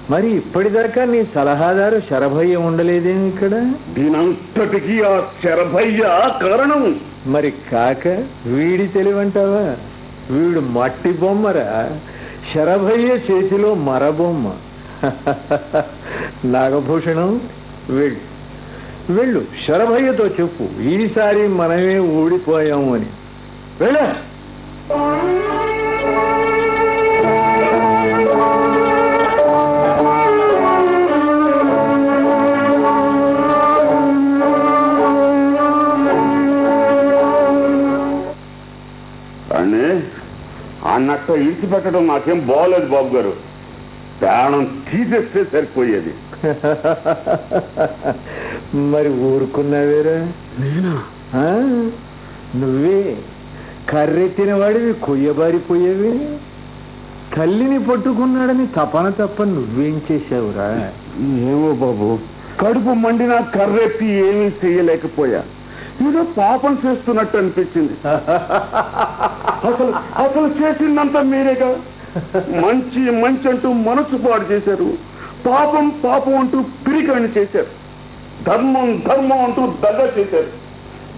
మరి ఇప్పటిదాకా నీ సలహాదారు శరభయ్య ఉండలేదేమి ఇక్కడ? దీనంతటికి ఆ శరభయ్య కారణం. మరి కాక వీడి తెలివంటావా? వీడు మట్టి బొమ్మరా. శరభయ్య చేతిలో మరబొమ్మ. నాగభూషణం వెళ్ళు. వెళ్ళు శరభయ్యతో చెప్పు. ఈసారి మనమే ఊడిపోయాము అని. వెళ్ళ. అని అన్న అట్ట ఇడిచిపెట్టడం నాకేం బాగోలేదు బాబు గారు. ప్రాణం తీసేస్తే సరిపోయేది. మరి ఊరుకున్నావేరా? నేనా? ఆ? నువ్వే కర్రెత్తిన వాడివి కొయ్యబారిపోయేవి. తల్లిని పట్టుకున్నాడని తపన తప్ప నువ్వేం చేసావురా ఏమో బాబు కడుపు మండినా కర్రెత్తి ఏమీ చెయ్యలేకపోయా ఏదో పాపం చేస్తున్నట్టు అనిపించింది. అసలు అసలు చేసిందంతా మీరేగా? మంచి మంచి అంటూ మనసు పాడు చేశారు. పాపం పాపం అంటూ పిరికని చేశారు. ధర్మం ధర్మం అంటూ దగ్గర చేశారు.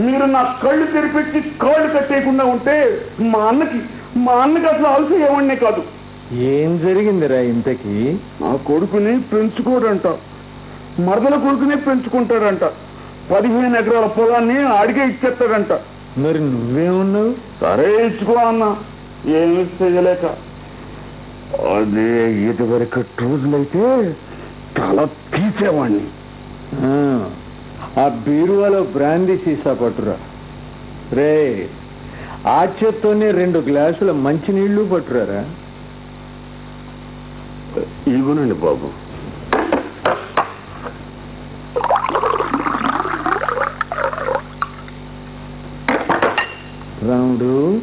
మీరు నా కళ్ళు తెరిపెట్టి కాళ్ళు కట్టేయకుండా ఉంటే మా అన్నకి మా అన్నకి అసలు అలసి ఏమన్నే కాదు. ఏం జరిగిందిరా ఇంతకీ? నా కొడుకుని పెంచుకోడంట. మరదల కొడుకునే పెంచుకుంటాడంట. పదిహేను ఎకరాల పొలాన్ని అడిగే ఇచ్చేస్తాడంట. మరి నువ్వేమున్నావు సరే ఇచ్చుకో అన్న. ఏమి చేయలేక. అదే ఇదివరకు రోజులైతే తల తీసేవాణ్ణి. ఆ, బీరువాలో బ్రాందీ సీసా పట్టురా. రే ఆ చేత్తోనే రెండు గ్లాసుల మంచినీళ్ళు పట్టురారా? ఇవ్వనండి బాబు. రాముడు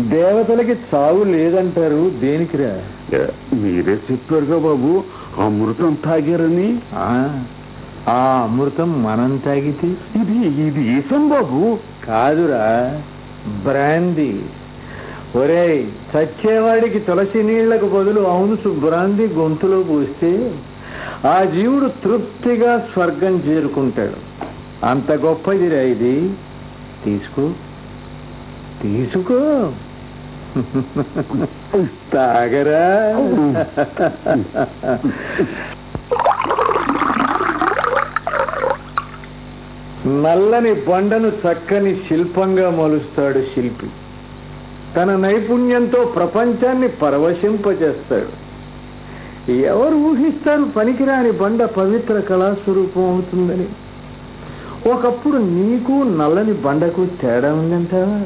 దేవతలకి చావు లేదంటారు దేనికిరా? మీరే చెప్పారుగా బాబు అమృతం తాగారని? ఆ, అమృతం మనం తాగితే ఇది ఇది ఈసం బాబు కాదురా బ్రాందీ. ఒరేయ్ చచ్చేవాడికి తులసి నీళ్ళకు బదులు అవును బ్రాంది గొంతులో పూస్తే ఆ జీవుడు తృప్తిగా స్వర్గం చేరుకుంటాడు. అంత గొప్పదిరా ఇది. తీసుకో తీసుకో. తాగరా. నల్లని బండను చక్కని శిల్పంగా మలుస్తాడు శిల్పి. తన నైపుణ్యంతో ప్రపంచాన్ని పరవశింపజేస్తాడు. ఎవరు ఊహిస్తారు పనికిరాని బండ పవిత్ర కళాస్వరూపం అవుతుందని? ఒకప్పుడు నీకు నల్లని బండకు తేడా ఉందంటావా?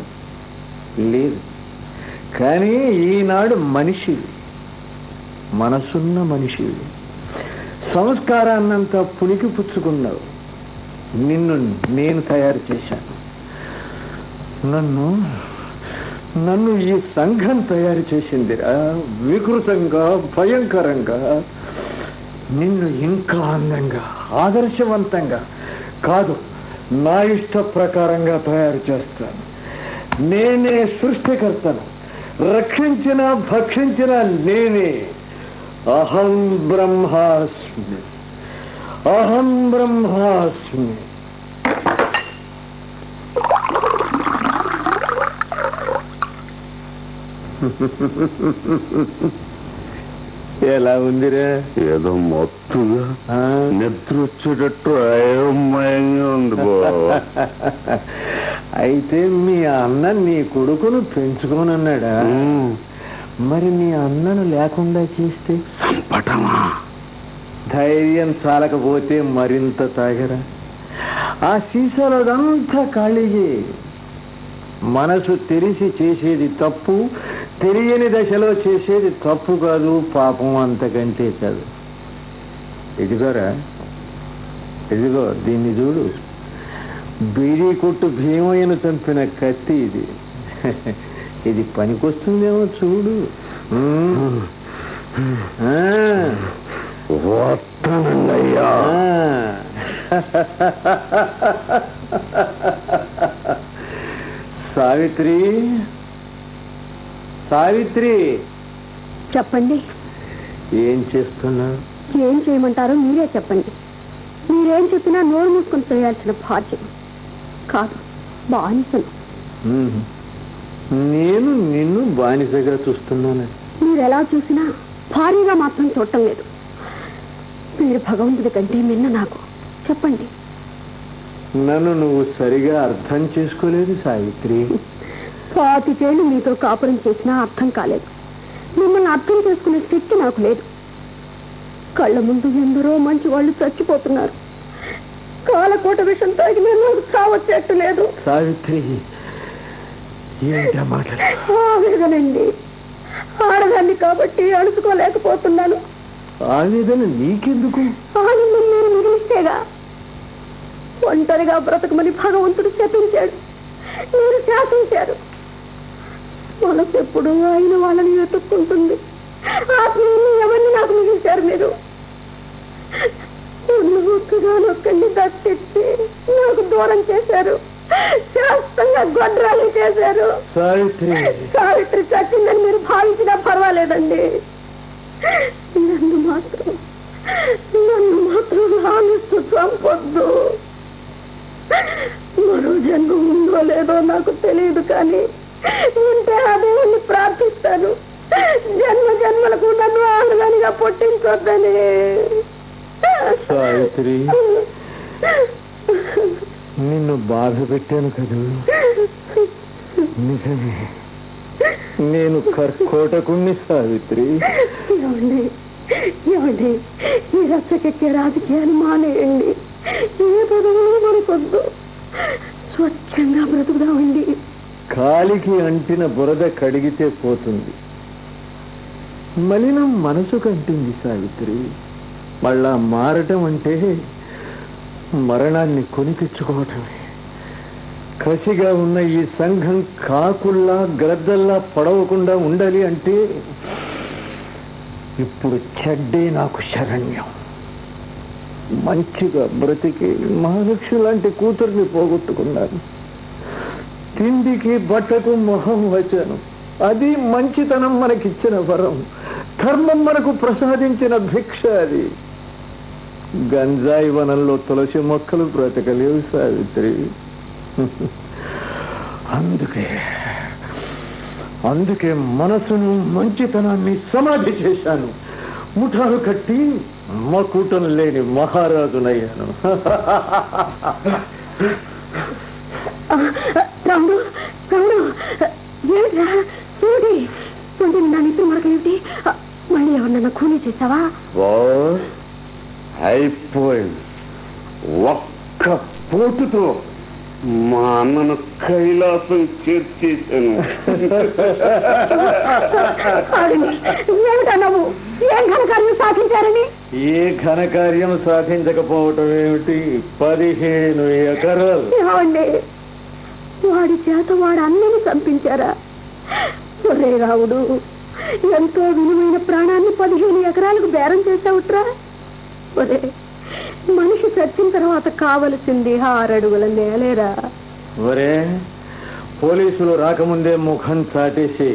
లేదు. కానీ ఈనాడు మనిషి. మనసున్న మనిషి. సంస్కారాన్నంతా పుణికి పుచ్చుకున్నావు. నిన్ను నేను తయారు చేశాను. నన్ను నన్ను ఈ సంఘం తయారు చేసిందిరా. వికృతంగా భయంకరంగా నిన్ను ఇంకా అందంగా ఆదర్శవంతంగా కాదు నా ఇష్ట ప్రకారంగా తయారు చేస్తాను. నేనే సృష్టికర్తను. రక్షించిన భక్షించిన నేనే. అహం బ్రహ్మాస్మి. అహం బ్రహ్మాస్మి ఎలా ఉందిరా? ఏదో మొత్తుగా? నిద్ర వచ్చేటట్టు అయోమయంగా ఉంది బాబు అయితే మీ అన్న నీ కొడుకును పెంచుకోనన్నాడా? మరి మీ అన్నను లేకుండా చేస్తే? సంపటమా ధైర్యం చాలకపోతే మరింత తాగరా? ఆ సీసాలదంతా ఖాళీయే మనసు తెలిసి చేసేది తప్పు తెలియని దశలో చేసేది తప్పు కాదు పాపం అంతకంటే కాదు. ఇదిగోరా ఇదిగో దీన్ని చూడు. బీడీ కొట్టు భీమయ్యను చంపిన కత్తి ఇది. ఇది పనికొస్తుందేమో చూడు. సావిత్రి? సావిత్రి! చెప్పండి. ఏం చేస్తున్నావు ఏం చేయమంటారో మీరే చెప్పండి. మీరేం చెప్పినా నోరు మూసుకొని చేయాల్సిన బాధ్యత. కాదు బానిసను. ఉమ్. నేను నిన్ను బానిసగా చూస్తున్నాను. మీరు ఎలా చూసినా భారీగా మాత్రం చూడటం లేదు. మీరు భగవంతుడి కంటే మిన్న నాకు. చెప్పండి. నన్ను నువ్వు సరిగా అర్థం చేసుకోలేదు సావిత్రి. పాతికేళ్ళు మీతో కాపురం చేసినా అర్థం కాలేదు. మిమ్మల్ని అర్థం చేసుకునే శక్తి నాకు లేదు. కళ్ళ ముందు ఎందరో మంచి వాళ్ళు చచ్చిపోతున్నారు. కాలకోట విషం తాగి నేను చావచ్చేట్టు లేదు సావిత్రి ఆవేదనండి. ఆడదాన్ని కాబట్టి అణుచుకోలేకపోతున్నాను ఆవేదన నీకెందుకు? ఆనందం మిగిలిస్తేగా. ఒంటరిగా బ్రతకమని భగవంతుడు శపించాడు. మీరు శాసించారు మనసు ఎప్పుడు అయిన వాళ్ళని వెతుక్కుంటుంది. ఆత్మీయుని ఎవరిని నాకు మిగిల్చారు మీరు? ఒక్కగానొక్కడిని దత్తెత్తి నాకు దూరం చేశారు. శాస్త్రంగా గొడ్రాలు చేశారు. సావిత్రి. సావిత్రి చచ్చిందని మీరు భావించినా పర్వాలేదండి. నన్ను మాత్రం నన్ను మాత్రం లాలిస్తూ చంపొద్దు. మరో జన్మ ఉందో లేదో నాకు తెలియదు కానీ ఉంటే ఆ దేవుణ్ణి ప్రార్థిస్తాను. జన్మ జన్మలకు నన్ను ఆడదానిగా పుట్టించొద్దని. సావిత్రి. నిన్ను బాధ పెట్టాను కదా? నిజమే. నేను కర్కోటకుణ్ణి సావిత్రి. ఏమండి ఏమండి ఈ రచ్చకెక్కే రాజకీయాలు మానేయండి ఏ పదవులు మనకొద్దు. స్వచ్ఛంగా బ్రతుకుదామండి. కాలికి అంటిన బురద కడిగితే పోతుంది. మలినం మనసుకు అంటింది సావిత్రి. మళ్ళా మారటం అంటే మరణాన్ని కొనిపించుకోవటమే. కసిగా ఉన్న ఈ సంఘం కాకుల్లా గ్రద్దల్లా పడవకుండా ఉండాలి అంటే ఇప్పుడు చెడ్డే నాకు శరణ్యం. మంచిగా బ్రతికి మహాలక్ష్మి లాంటి కూతుర్ని పోగొట్టుకున్నాను. తిండికి బట్టకు మొహం వచ్చాను అది మంచితనం మనకిచ్చిన వరం. ధర్మం మనకు ప్రసాదించిన భిక్ష అది. గంజాయి వనంలో తులసి మొక్కలు బ్రతకలేవు సావిత్రి. అందుకే అందుకే మనసును మంచితనాన్ని సమాధి చేశాను. ముఠాలు కట్టి మకుటం లేని మహారాజునయ్యాను. ఆ, రాముడు రాముడు ఏమిట్రా? చూడి చూడి నా నిద్ర మరొకటి మళ్ళీ ఎవరినన్నా కూలీ చేసావా అయిపోయింది. ఒక్క పోటుతో మా అన్నను కైలాసం చేర్చేశాను. ఆగండి. ఏమిటా నవ్వు ఏం ఘనకార్యం సాధించారని? ఏ ఘనకార్యం సాధించకపోవటం ఏమిటి? పదిహేను ఎకరాలు. వాడి చేత వాడు అన్నని చంపించారా? ఒరే రావుడు ఎంతో విలువైన ప్రాణాన్ని పదిహేను ఎకరాలకు బేరం చేసావుట్రా ఒరే మనిషి చచ్చిన తర్వాత కావలసింది ఆరడుగుల నేలేరా? ఒరే పోలీసులు రాకముందే ముఖం చాటేసి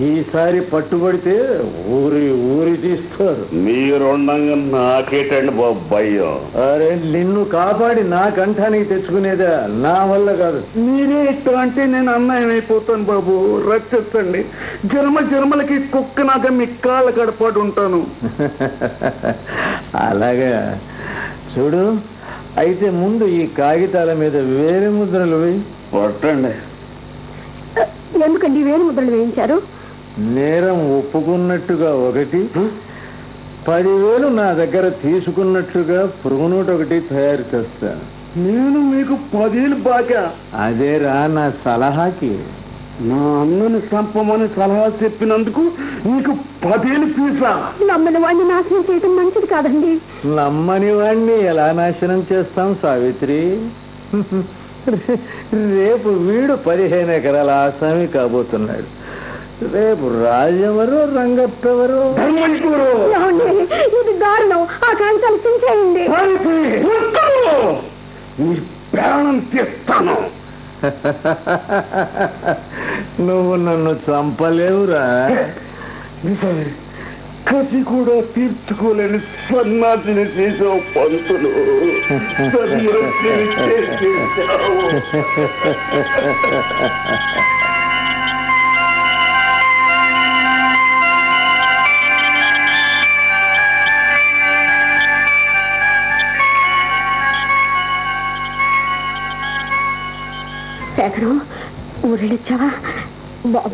ఈసారి పట్టుబడితే ఊరి ఊరి తీస్తారు. మీరుండగా నాకేటండి బాబు భయం. అరే నిన్ను కాపాడి నా కంఠానికి తెచ్చుకునేదా? నా వల్ల కాదు. మీరే ఇట్లా అంటే నేను అన్యాయం అయిపోతాను బాబు. రక్షించండి జన్మ జన్మలకి కుక్క నాక మీ కాళ్ళ కడపాటు ఉంటాను. అలాగా. చూడు అయితే ముందు ఈ కాగితాల మీద వేరే ముద్రలు వేయి. కొట్టండి ఎందుకండి వేలు ముద్రలు వేయించారు? నేరం ఒప్పుకున్నట్టుగా ఒకటి పదివేలు నా దగ్గర తీసుకున్నట్టుగా పురుగునూట ఒకటి తయారు చేస్తాను నేను మీకు పదేళ్ళు బాగా. అదేరా నా సలహాకి. నా అన్నని చంపమని సలహా చెప్పినందుకు నీకు పదేళ్ళు ఫీజా నమ్మని వాడిని నాశనం చేయడం మంచిది కాదండి. నమ్మని వాణ్ణి ఎలా నాశనం చేస్తాం సావిత్రి? రేపు వీడు పదిహేను ఎకరాల ఆసామి కాబోతున్నాడు. రేపు రాజెవరు రంగప్పెవరు? ఇది దారుణం. ఆ కాగితాలు చించేయండి. నీ ప్రాణం తీస్తాను. నువ్వు నన్ను చంపలేవురా. కసి కూడా తీర్చుకోలేని సన్నాసిని చేసావు పంతులు. సన్యాసిని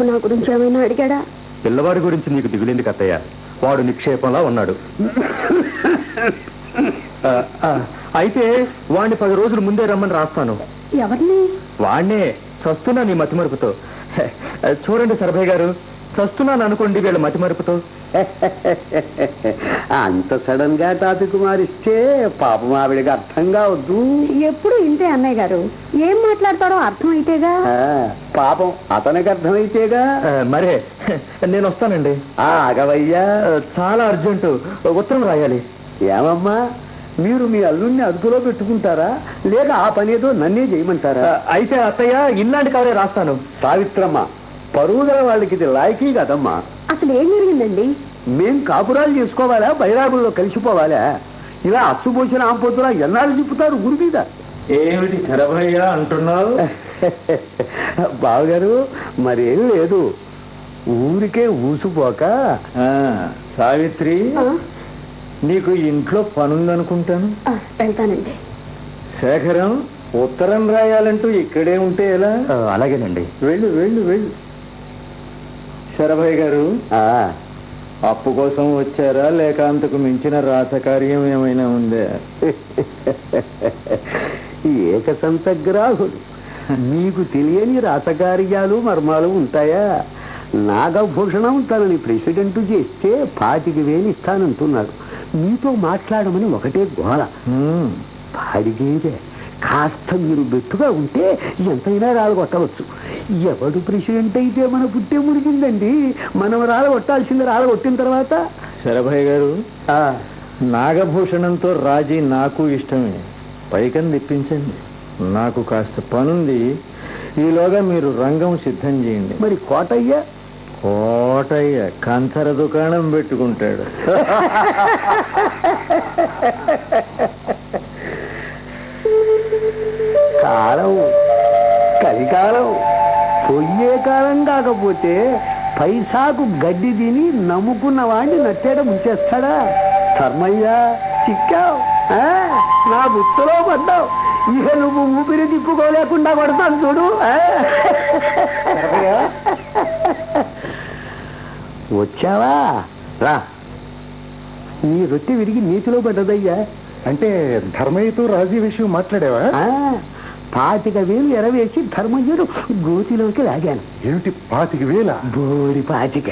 నా గురించి ఏమైనా అడిగాడా? పిల్లవాడి గురించి నీకు దిగులేంది కత్తయ్య. వాడు నిక్షేపంలా ఉన్నాడు. అయితే వాడిని పది రోజులు ముందే రమ్మని రాస్తాను. ఎవరిని? వాణ్ణే. చస్తున్నా నీ మతిమరుపుతో. చూడండి సరభయ్య గారు. చస్తున్నాను అనుకోండి వీళ్ళ మతి మరుపుతో. అంత సడన్గా టాపిక్ మారిస్తే పాపం ఆవిడకి అర్థం కావద్దు. ఎప్పుడు ఇంతే అన్నయ్య గారు. ఏం మాట్లాడతారో అర్థం అయితేగా ఆ, పాపం అతనికి అర్థమైతేగా? మరే నేను వస్తానండి. ఆగవయ్యా. చాలా అర్జెంటు. ఉత్తరం రాయాలి. ఏమమ్మా మీరు మీ అల్లుణ్ణి అదుపులో పెట్టుకుంటారా? లేక ఆ పని ఏదో నన్నే చేయమంటారా? అయితే అత్తయ్య ఇల్లాంటి కవరే రాస్తాను. సావిత్రమ్మ పరుగుదల వాళ్ళకి ఇది లాయకీ కదమ్మా. అసలు ఏం జరిగిందండి? మేం కాపురాలు చేసుకోవాలా? బైరాగుల్లో కలిసిపోవాలా? ఇలా అచ్చుపోసిన ఆంపొద్దులా ఎన్నాళ్ళు తిప్పుతారు గురి మీద? ఏమిటి శరభయ్య అంటున్నావు? బావగారు మరేం లేదు. ఊరికే ఊసిపోక. ఆ, సావిత్రి నీకు ఇంట్లో పనుందనుకుంటాను. వెళ్తానండి. శేఖరం ఉత్తరం రాయాలంటూ ఇక్కడే ఉంటే ఎలా? అలాగేనండి. వెళ్ళు వెళ్ళు వెళ్ళు. శరభయ్య గారు అప్పు కోసం వచ్చారా? లేక అంతకు మించిన రాతకార్యం ఏమైనా ఉందా? ఏకసంతగ్రాహుడు. మీకు తెలియని రాతకార్యాలు మర్మాలు ఉంటాయా? నాగభూషణం తనని ప్రెసిడెంట్ చేస్తే పాతికి వేలు ఇస్తానంటున్నాడు. మీతో మాట్లాడమని ఒకటే గోళ. పాడిగేదే కాస్త మీరు బెట్టుగా ఉంటే ఎంతైనా రాలగొట్టవచ్చు. ఎవడు ప్రెసిడెంట్ అయితే మన పుట్టే మురిగిందండి. మనం రాలగొట్టాల్సింది రాలగొట్టిన తర్వాత? శరభయ్య గారు ఆ, నాగభూషణంతో రాజీ నాకు ఇష్టమే. పైకని తెప్పించండి. నాకు కాస్త పనుంది. ఈలోగా మీరు రంగం సిద్ధం చేయండి. మరి కోటయ్య? కోటయ్య కంచర దుకాణం పెట్టుకుంటాడు. కాలం కలికాలం పొయ్యే కాలం కాకపోతే పైసాకు గడ్డి తిని నమ్ముకున్న వాడిని నట్టేట ముంచేస్తాడా? ధర్మయ్య చిక్కావు ఆ? నా బుత్తలో పడ్డావు. ఇక నువ్వు ఊపిరి తిప్పుకోలేకుండా పడతాను చూడు? వచ్చావా? రా. నీ రొట్టె విరిగి నీటిలో పడ్డదయ్యా. అంటే ధర్మయ్యతో రాజీ విషయం మాట్లాడావా? పాతిక వేలు ఎరవేసి ధర్మయ్యను గోతిలోకి లాగాను. ఏమిటి పాతికి వేల? బోడి పాతిక.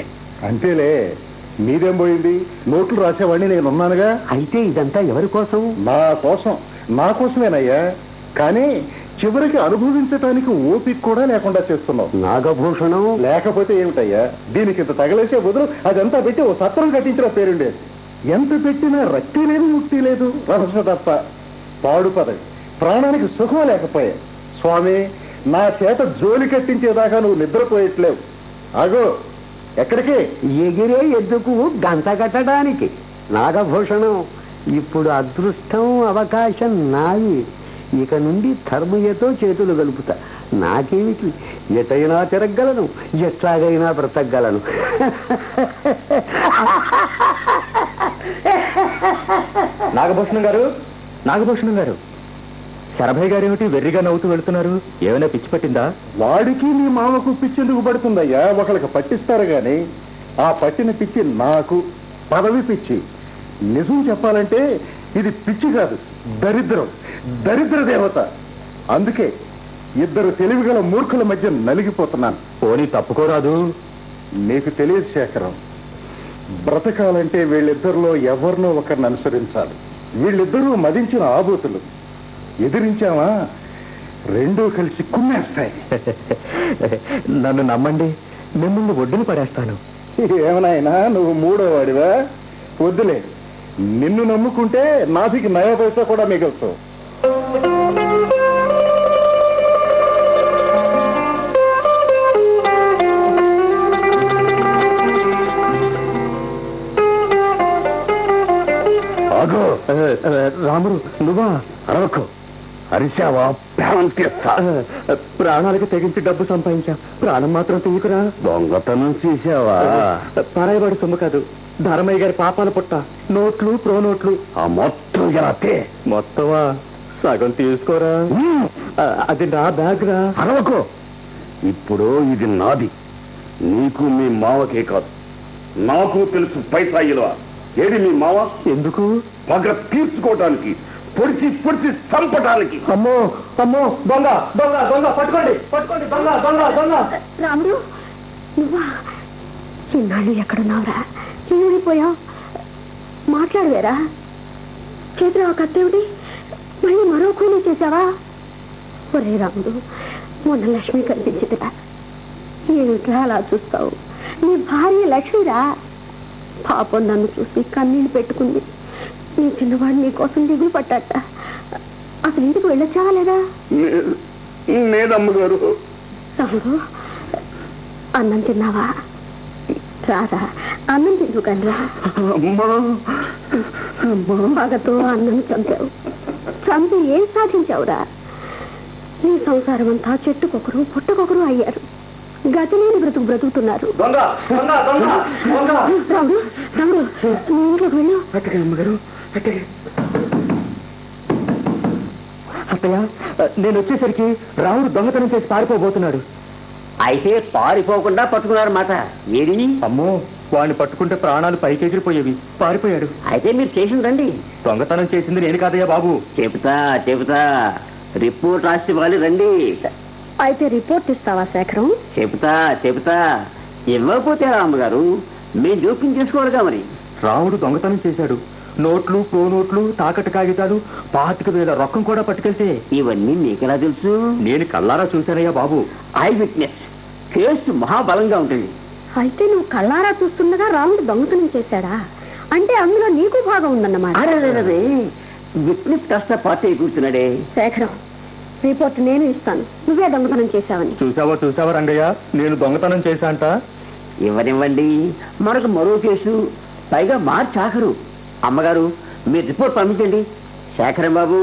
అంతేలే నీదేం పోయింది? నోట్లు రాసేవాడిని నేను ఉన్నానుగా? అయితే ఇదంతా ఎవరి కోసం? నా కోసం. నా కోసమేనయ్యా. కానీ చివరికి అనుభవించటానికి ఓపిక కూడా లేకుండా చేస్తున్నావు. నాగభూషణం? లేకపోతే ఏమిటయ్యా? దీనికి ఇంత తగలేసే బదులు అదంతా పెట్టి ఓ సత్రం కట్టించిన పేరుండే ఎంత పెట్టినా రక్తి లేదు ముక్తి లేదు. రహస్య తప్ప పాడు పదవి. ప్రాణానికి సుఖం లేకపోయా. స్వామి నా చేత జోలి కట్టించేదాకా నువ్వు నిద్రపోయట్లేవు. అగో ఎక్కడికి? ఎగిరే ఎద్దుకు గంట కట్టడానికి. నాగభూషణం ఇప్పుడు అదృష్టం అవకాశం నావి ఇక నుండి ధర్మయ్యతో చేతులు కలుపుతా నాకేమిటి? ఎటైనా తిరగలను ఎట్లాగైనా బ్రతకగలను. నాగభూషణం గారు నాగభూషణం గారు. శరభయ్య గారు ఏమిటి వెర్రిగా నవ్వుతూ వెళ్తున్నారు? ఏమైనా పిచ్చి పట్టిందా? వాడికి నీ మామకు పిచ్చెందుకు పడుతుందయ్యా? ఒకళ్ళకి పట్టిస్తారు గాని ఆ పట్టిన పిచ్చి నాకు పదవి పిచ్చి. నిజం చెప్పాలంటే ఇది పిచ్చి కాదు దరిద్రం దరిద్ర దేవత. అందుకే ఇద్దరు తెలివిగల మూర్ఖుల మధ్య నలిగిపోతున్నాను. పోనీ తప్పుకోరాదు. నీకు తెలియదు శేఖరం బ్రతకాలంటే వీళ్ళిద్దరిలో ఎవరినో ఒకరిని అనుసరించాలి. వీళ్ళిద్దరూ మదించిన ఆబోతులు. ఎదిరించావా? రెండూ కలిసి కుమ్మేస్తాయి. నన్ను నమ్మండి మిమ్మల్ని ఒడ్డున పడేస్తాను. ఏమనాయనా నువ్వు మూడో వాడివా వద్దులే నిన్ను నమ్ముకుంటే నాసికి నయా పైసా కూడా మిగల్చు అగో రాముడు నువ్వా? అరవకు. అరిశావా? ప్రాణం తీస్తా. ప్రాణాలకు తెగించి డబ్బు సంపాదించా. ప్రాణం మాత్రం తీయకురా. దొంగతనం చేశావా? పరాయవాడి సొమ్ము కాదు. ధర్మయ్య గారి పాపాల పుట్ట. నోట్లు ప్రో నోట్లు. ఆ మొత్తం జలాతే మొత్తమా? సగం తీసుకోరా. అది నా బ్యాగ్ రా అరవకు. ఇప్పుడు ఇది నాది. నీకు మీ మావకే కాదు. నాకు తెలుసు పైసా ఇలువ. ఏది మీ మావ? ఎందుకు? పగ తీర్చుకోవటానికి పొడిచి పొడిచి చంపటానికి. అమ్మో అమ్మో దొంగ దొంగ దొంగ పట్టుకోండి పట్టుకోండి దొంగ దొంగ దొంగ. రాముడు నువ్వా? ఇన్నాళ్ళు ఎక్కడున్నావురా? ఏమైపోయావు? మాట్లాడవేరా? చేతిలో ఒక కత్తేమిటి మళ్ళీ మరో కూలీ చేశావా? ఒరే రాముడు మొన్న లక్ష్మి కనిపించిందిరా. ఏమిట్రా అలా చూస్తావు. నీ భార్య లక్ష్మిరా? పాపం నన్ను చూసి కన్నీళ్ళు పెట్టుకుంది. నీ చిన్నవాడు నీ కోసం దిగులు పట్టట అసలు ఇంటికి వెళ్ళొచ్చావా లేదా? నేనమ్మగారు రాముడు అన్నం తిన్నావా? రాదా అన్నం అమ్మా. పగతో అన్నం చంపావు. చంపి ఏం సాధించావురా? నీ సంసారం అంతా చెట్టుకొకరు పుట్టకొకరు అయ్యారు. గతి లేని బ్రతుకు బ్రతుకుతున్నారు. దొంగ దొంగ దొంగ దొంగ. రాముడు రాముడు నీ ఇంట్లోకి వెళ్ళు. అమ్మగారు. అత్తయ్య నేను వచ్చేసరికి రాముడు దొంగతనం చేసి పారిపోబోతున్నాడు. అయితే పారిపోకుండా పట్టుకున్నారన్నమాట ఏది? అమ్మో వాడిని పట్టుకుంటే ప్రాణాలు పైకెగిరిపోయేవి పారిపోయాడు. అయితే మీరు చేసింది రండి. దొంగతనం చేసింది నేను కాదయ్యా బాబు. చెబుతా చెబుతా. రిపోర్ట్ రాసి ఇవ్వాలి రండి. అయితే రిపోర్ట్ ఇస్తావా శేఖరం? చెబుతా చెబుతా. ఇవ్వకపోతే రామ్మగారు మేము జోక్యం చేసుకోవాలిగా మరి. రాముడు దొంగతనం చేశాడు. నోట్లు ప్రో నోట్లు తాకట్టు కాగితాలు పాతిక వేల రొక్కం కూడా పట్టుకెళ్తే. ఇవన్నీ మీకెలా తెలుసు? నేను కల్లారా చూశానయ్యా బాబు. Eye witness. కేసు మహాబలంగా ఉంటుంది. అయితే నువ్వు కళ్ళారా చూస్తుండగా రాముడు దొంగతనం చేశాడా? అంటే అందులో నీకు భాగం ఉందన్నమాట. అరే విట్నెస్ కాస్త పార్టీ కూర్చున్నాడే. శేఖరం రిపోర్ట్ నేను ఇస్తాను. నువ్వే దొంగతనం చేశావని. చూసావా చూసావా రంగయ్య? నేను దొంగతనం చేశాంట. ఇవ్వనివ్వండి. మరొక మరో కేసు. పైగా మార్చి ఆఖరు అమ్మగారు మీరు రిపోర్ట్ పంపించండి శేఖరం బాబు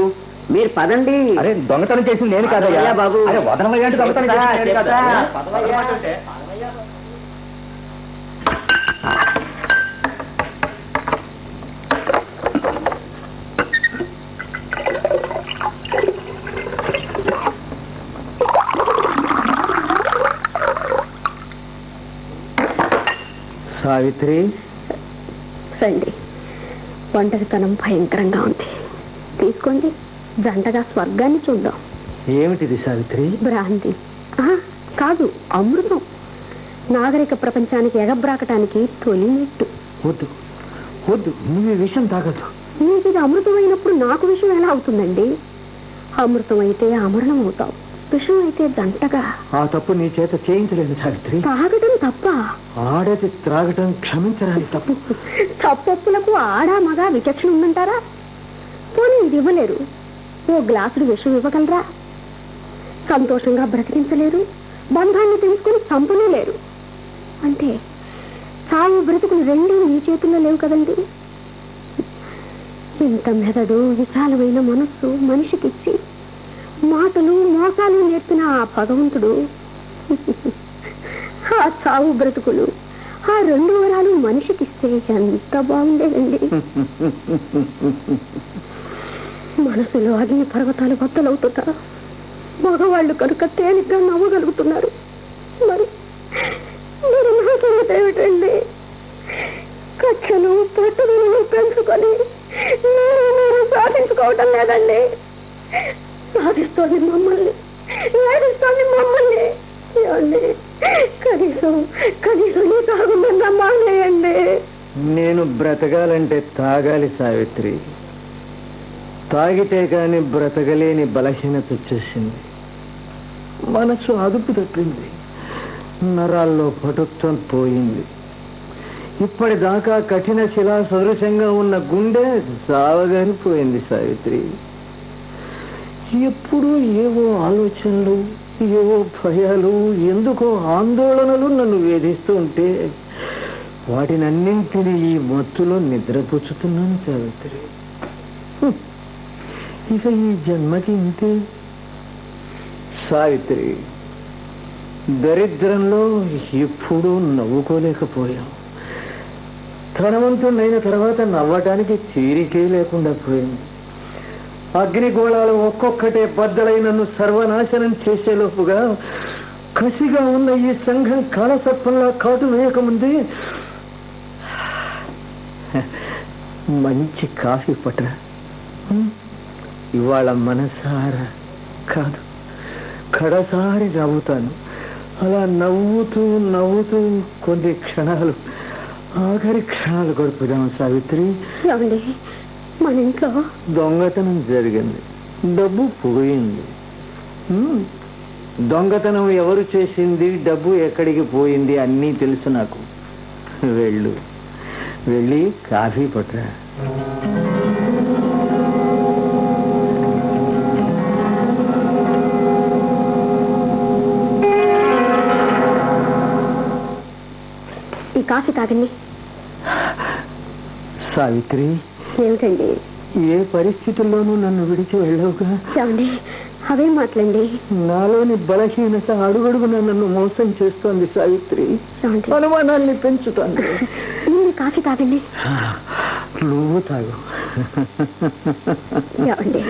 మీరు పదండి అరే దొంగతనం చేసింది నేను కాదయ్యా బాబు. అరే వదనమయ్యా అంటే దొంగతనం చెప్తా, చేసింది నేను కాదా? చెప్తా. సావిత్రి రండి ఒంటరితనం భయంకరంగా ఉంది. తీసుకోండి. జంటగా స్వర్గాన్ని చూద్దాం. ఏమిటిది సావిత్రి? భ్రాంతి. కాదు అమృతం. నాగరిక ప్రపంచానికి ఎగబ్రాకటానికి తొలి మెట్టు వద్దు. వద్దు నువ్వు విషయం తాగద్దు. నీకు ఇది అమృతం అయినప్పుడు నాకు విషయం ఎలా అవుతుందండి? అమృతం అయితే అమరణం అవుతావు విషం అయితే జంటగా ఆ తప్పు నీ చేత చేయించలేదు సావిత్రి. తాగటం తప్ప? ఆడది త్రాగటం క్షమించరాని తప్పు. తప్పొప్పులకు ఆడా మగ విచక్షణ ఉందంటారా? పోనీ ఇది ఇవ్వలేరు. ఓ గ్లాసుడు విషం ఇవ్వగలరా? సంతోషంగా బ్రతికించలేరు. బంధాన్ని తెలుసుకుని చంపనే లేరు. అంటే సాగు బ్రతుకులు రెండూ మీ చేతుల్లో లేవు కదండి. ఇంత మెదడు విశాలమైన మనస్సు మనిషికిచ్చి మాటలు మోసాలు నేర్పిన ఆ భగవంతుడు. ఆ చావు బ్రతుకులు ఆ రెండు వరాలు మనిషికిస్తే ఎంత బాగుండేదండి. మనసులో అగ్ని పర్వతాలు బద్దలవుతుంటా మగవాళ్ళు కనుక తేలిగ్గా నవ్వగలుగుతున్నారు. మరి మీరు నాకేమిటండి? కక్షలు పట్టుదలను పెంచుకొని మీరు సాధించుకోవటం లేదండి. సాధిస్తోంది మమ్మల్ని. ఏడుస్తోంది మమ్మల్ని. ఏమండి? కనీసం కనీసం ఈ తాగుందా మానేయండి. నేను బ్రతకాలంటే తాగాలి సావిత్రి. తాగితే కాని బ్రతకలేని బలహీనత వచ్చేసింది. మనసు అదుపు తప్పింది నరాల్లో పటుత్వం పోయింది. ఇప్పటిదాకా కఠిన శిలా సదృశంగా ఉన్న గుండె సావగారిపోయింది సావిత్రి. ఎప్పుడు ఏవో ఆలోచనలు ఏవో భయాలు ఎందుకో ఆందోళనలు నన్ను వేధిస్తూ ఉంటే వాటినన్నింటినీ ఈ మత్తులో నిద్రపుచ్చుతున్నాను సావిత్రి. ఇక ఈ జన్మకి ఇంతే. సావిత్రి దరిద్రంలో ఎప్పుడూ నవ్వుకోలేకపోయాం. ధనవంతుడైన తర్వాత నవ్వటానికి తీరికే లేకుండా పోయింది. అగ్నిగోళాలు ఒక్కొక్కటే బద్దలై నన్ను సర్వనాశనం చేసేలోపుగా కసిగా ఉన్న ఈ సంఘం కాలసత్వంలా కాటు వేయకముందే మంచి కాఫీ పట్టరా ఇవాళ మనసారా? కాదు. కడసారి నవ్వుతాను అలా నవ్వుతూ నవ్వుతూ కొన్ని క్షణాలు ఆఖరి క్షణాలు గడుపుదాం సావిత్రి. మన ఇంట్లో? దొంగతనం జరిగింది. డబ్బు పోయింది. దొంగతనం ఎవరు చేసింది? డబ్బు ఎక్కడికి పోయింది? అన్నీ తెలుసు నాకు. వెళ్ళు. వెళ్ళి కాఫీ పట్టరా ఈ కాఫీ తాగండి. సావిత్రి. ఏమిటండి? ఏ పరిస్థితుల్లోనూ నన్ను విడిచి వెళ్ళవుగా. ఏమండి అవే మాటలండి. నాలోని బలహీనత అడుగడుగున నన్ను మోసం చేస్తోంది సావిత్రి. ఏమండి? అనుమానాల్ని పెంచుతోంది. ముందు కాఫీ తాగండి. నువ్వు తాగు. ఏమండి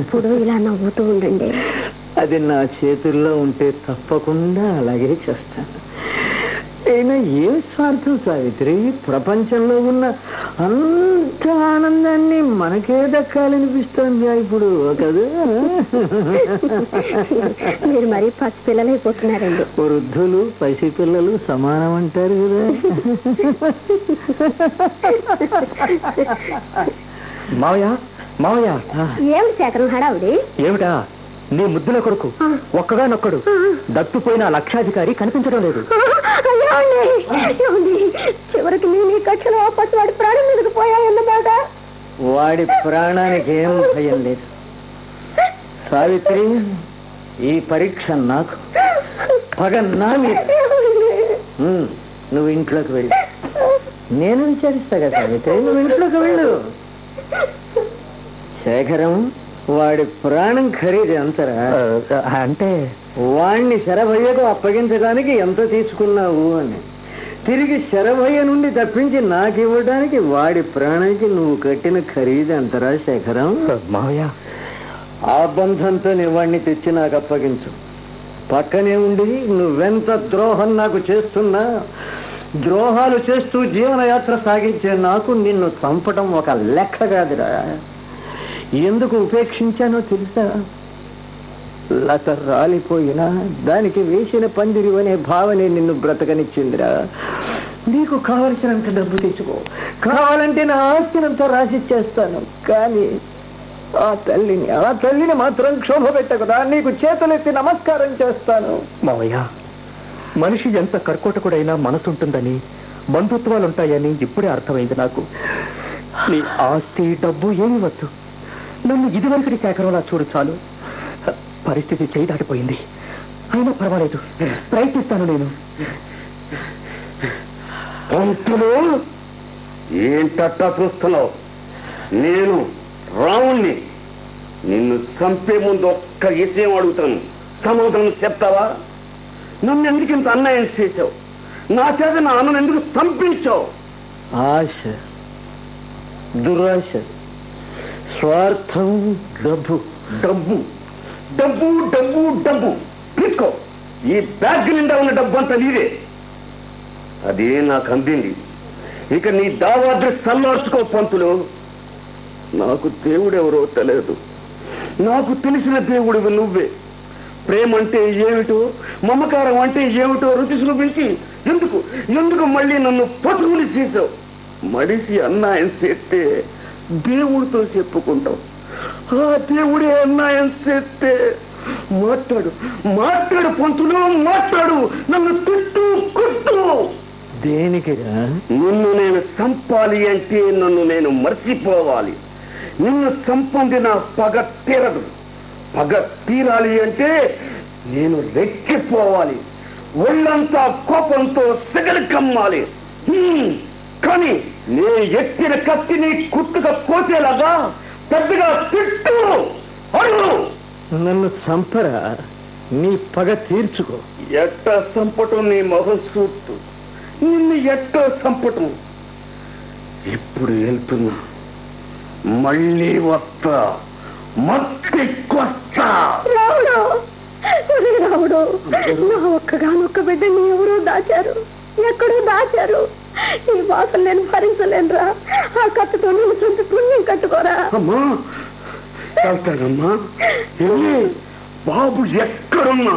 ఎప్పుడు ఇలా నవ్వుతూ ఉండండి. అది నా చేతుల్లో ఉంటే తప్పకుండా అలాగే చేస్తాను. అయినా ఏ స్వార్థం సావిత్రి? ప్రపంచంలో ఉన్న అంత ఆనందాన్ని మనకే దక్కాలనిపిస్తోంది ఇప్పుడు కదా? మీరు మరీ పసి పిల్లలైపోతున్నారండి. వృద్ధులు పసిపిల్లలు సమానం అంటారు కదా? మావయ్య మావయ్య. ఏమి శేఖరం హడావుడి? ఏమిటా? నీ ముద్దుల కొడుకు. ఒక్కగానొక్కడు. దత్తుపోయిన లక్షాధికారి కనిపించడం లేదు? చివరికి మీ నీ కక్షలో పసి వాడి ప్రాణం మీదకి పోయాయన్నమాట. వాడి ప్రాణానికి ఏం భయం లేదు. సావిత్రి ఈ పరీక్ష నాకు పగ నా మీద. నువ్వు ఇంట్లోకి వెళ్ళు. నేను విచారిస్తా కదా సావిత్రి? నువ్వు ఇంట్లోకి వెళ్ళు. శేఖరం వాడి ప్రాణం ఖరీదు ఎంతరా? అంటే? వాణ్ణి శరభయ్యకు అప్పగించడానికి ఎంత తీసుకున్నావు అని. తిరిగి శరభయ్య నుండి తప్పించి నాకు ఇవ్వడానికి వాడి ప్రాణానికి నువ్వు కట్టిన ఖరీదు ఎంతరా శేఖరం? మావయ్య. ఆ బంధంతో నీ వాణ్ణి తెచ్చి నాకు అప్పగించు. పక్కనే ఉండి నువ్వెంత ద్రోహం నాకు చేస్తున్నా ద్రోహాలు చేస్తూ జీవనయాత్ర సాగించే నాకు నిన్ను చంపటం ఒక లెక్క కాదురా. ఎందుకు ఉపేక్షించానో తెలుసా? లత రాలిపోయినా దానికి వేసిన పందిరి అనే భావనే నిన్ను బ్రతకనిచ్చిందిరా. నీకు కావలసినంత డబ్బు తెచ్చుకో. కావాలంటే నా ఆస్తినంతా రాసిచ్చేస్తాను కానీ ఆ తల్లిని ఆ తల్లిని మాత్రం క్షోభ పెట్టకుదా నీకు చేతులెత్తి నమస్కారం చేస్తాను. మావయ్య మనిషి ఎంత కర్కోటకుడైనా మనసుంటుందని బంధుత్వాలుంటాయని ఇప్పుడే అర్థమైంది నాకు. నీ ఆస్తి డబ్బు ఏమి వద్దు. నన్ను ఇదివరకటి సేకరంలా చూడు చాలు. పరిస్థితి చేయి దాటిపోయింది అయినా పర్వాలేదు. ప్రయత్నిస్తాను నేను. పంతులు ఏంటట్టా చూస్తున్నావు? నేను రావుణ్ణి నిన్ను చంపే ముందు ఒక్క విషయం అడుగుతాను. సమాధానం చెప్తావా? నన్ను ఎందుకు ఇంత అన్యాయం చేశావు? నా చేత నా అన్నను ఎందుకు చంపించావు? ఆశ. దురాశ. స్వార్థం డబ్బు. డబ్బు. డబ్బు డబ్బు డబ్బు. తీసుకో ఈ బ్యాగ్ నిండా ఉన్న డబ్బు అంతా నీదే. అదే నాకు అందింది. ఇక నీ దావాద్రి సల్లార్చుకో పంతులు. నాకు దేవుడెవరో తెలియదు. నాకు తెలిసిన దేవుడివి నువ్వే. ప్రేమ అంటే ఏమిటో మమకారం అంటే ఏమిటో రుచి చూపించి ఎందుకు ఎందుకు మళ్ళీ నన్ను పట్టుకుని చేసావు మడిసి అన్నాయం చేస్తే దేవుడితో చెప్పుకుంటావు ఆ దేవుడే అన్నాయం చేస్తే మాట్లాడు మాట్లాడు పంతులు మాట్లాడు నన్ను తిట్టు కొట్టు. దేనికిరా నిన్ను నేను చంపాలి అంటే నన్ను నేను మర్చిపోవాలి. నిన్ను చంపంది నా పగ తీరదు. పగ తీరాలి అంటే నేను రెక్కిపోవాలి ఒళ్ళంతా కోపంతో సెగలు కమ్మాలి. కానీ నేను ఎత్తిన కత్తిని కుట్టుగా కోసేలాగా పెద్దగా తిట్టు అడుగు నన్ను చంపరా? నీ పగ తీర్చుకో. ఎట్ట చంపటం నీ మొహం చూస్తూ నిన్ను ఎట్టో చంపటం? ఇప్పుడు వెళ్తున్నా. మళ్ళీ వస్తా. మత్తి కొస్తా. రావుడు. నా ఒక్కగానొక్క బిడ్డని ఎవరో దాచారు. ఎక్కడో దాచారు. ఈ వాసన నేను భరించలేనురా. ఆ కత్తితో నువ్వు చుంటి పుణ్యం కట్టుకోరా. అమ్మా వెళ్తానమ్మా. వెళ్ళి బాబు ఎక్కడున్నా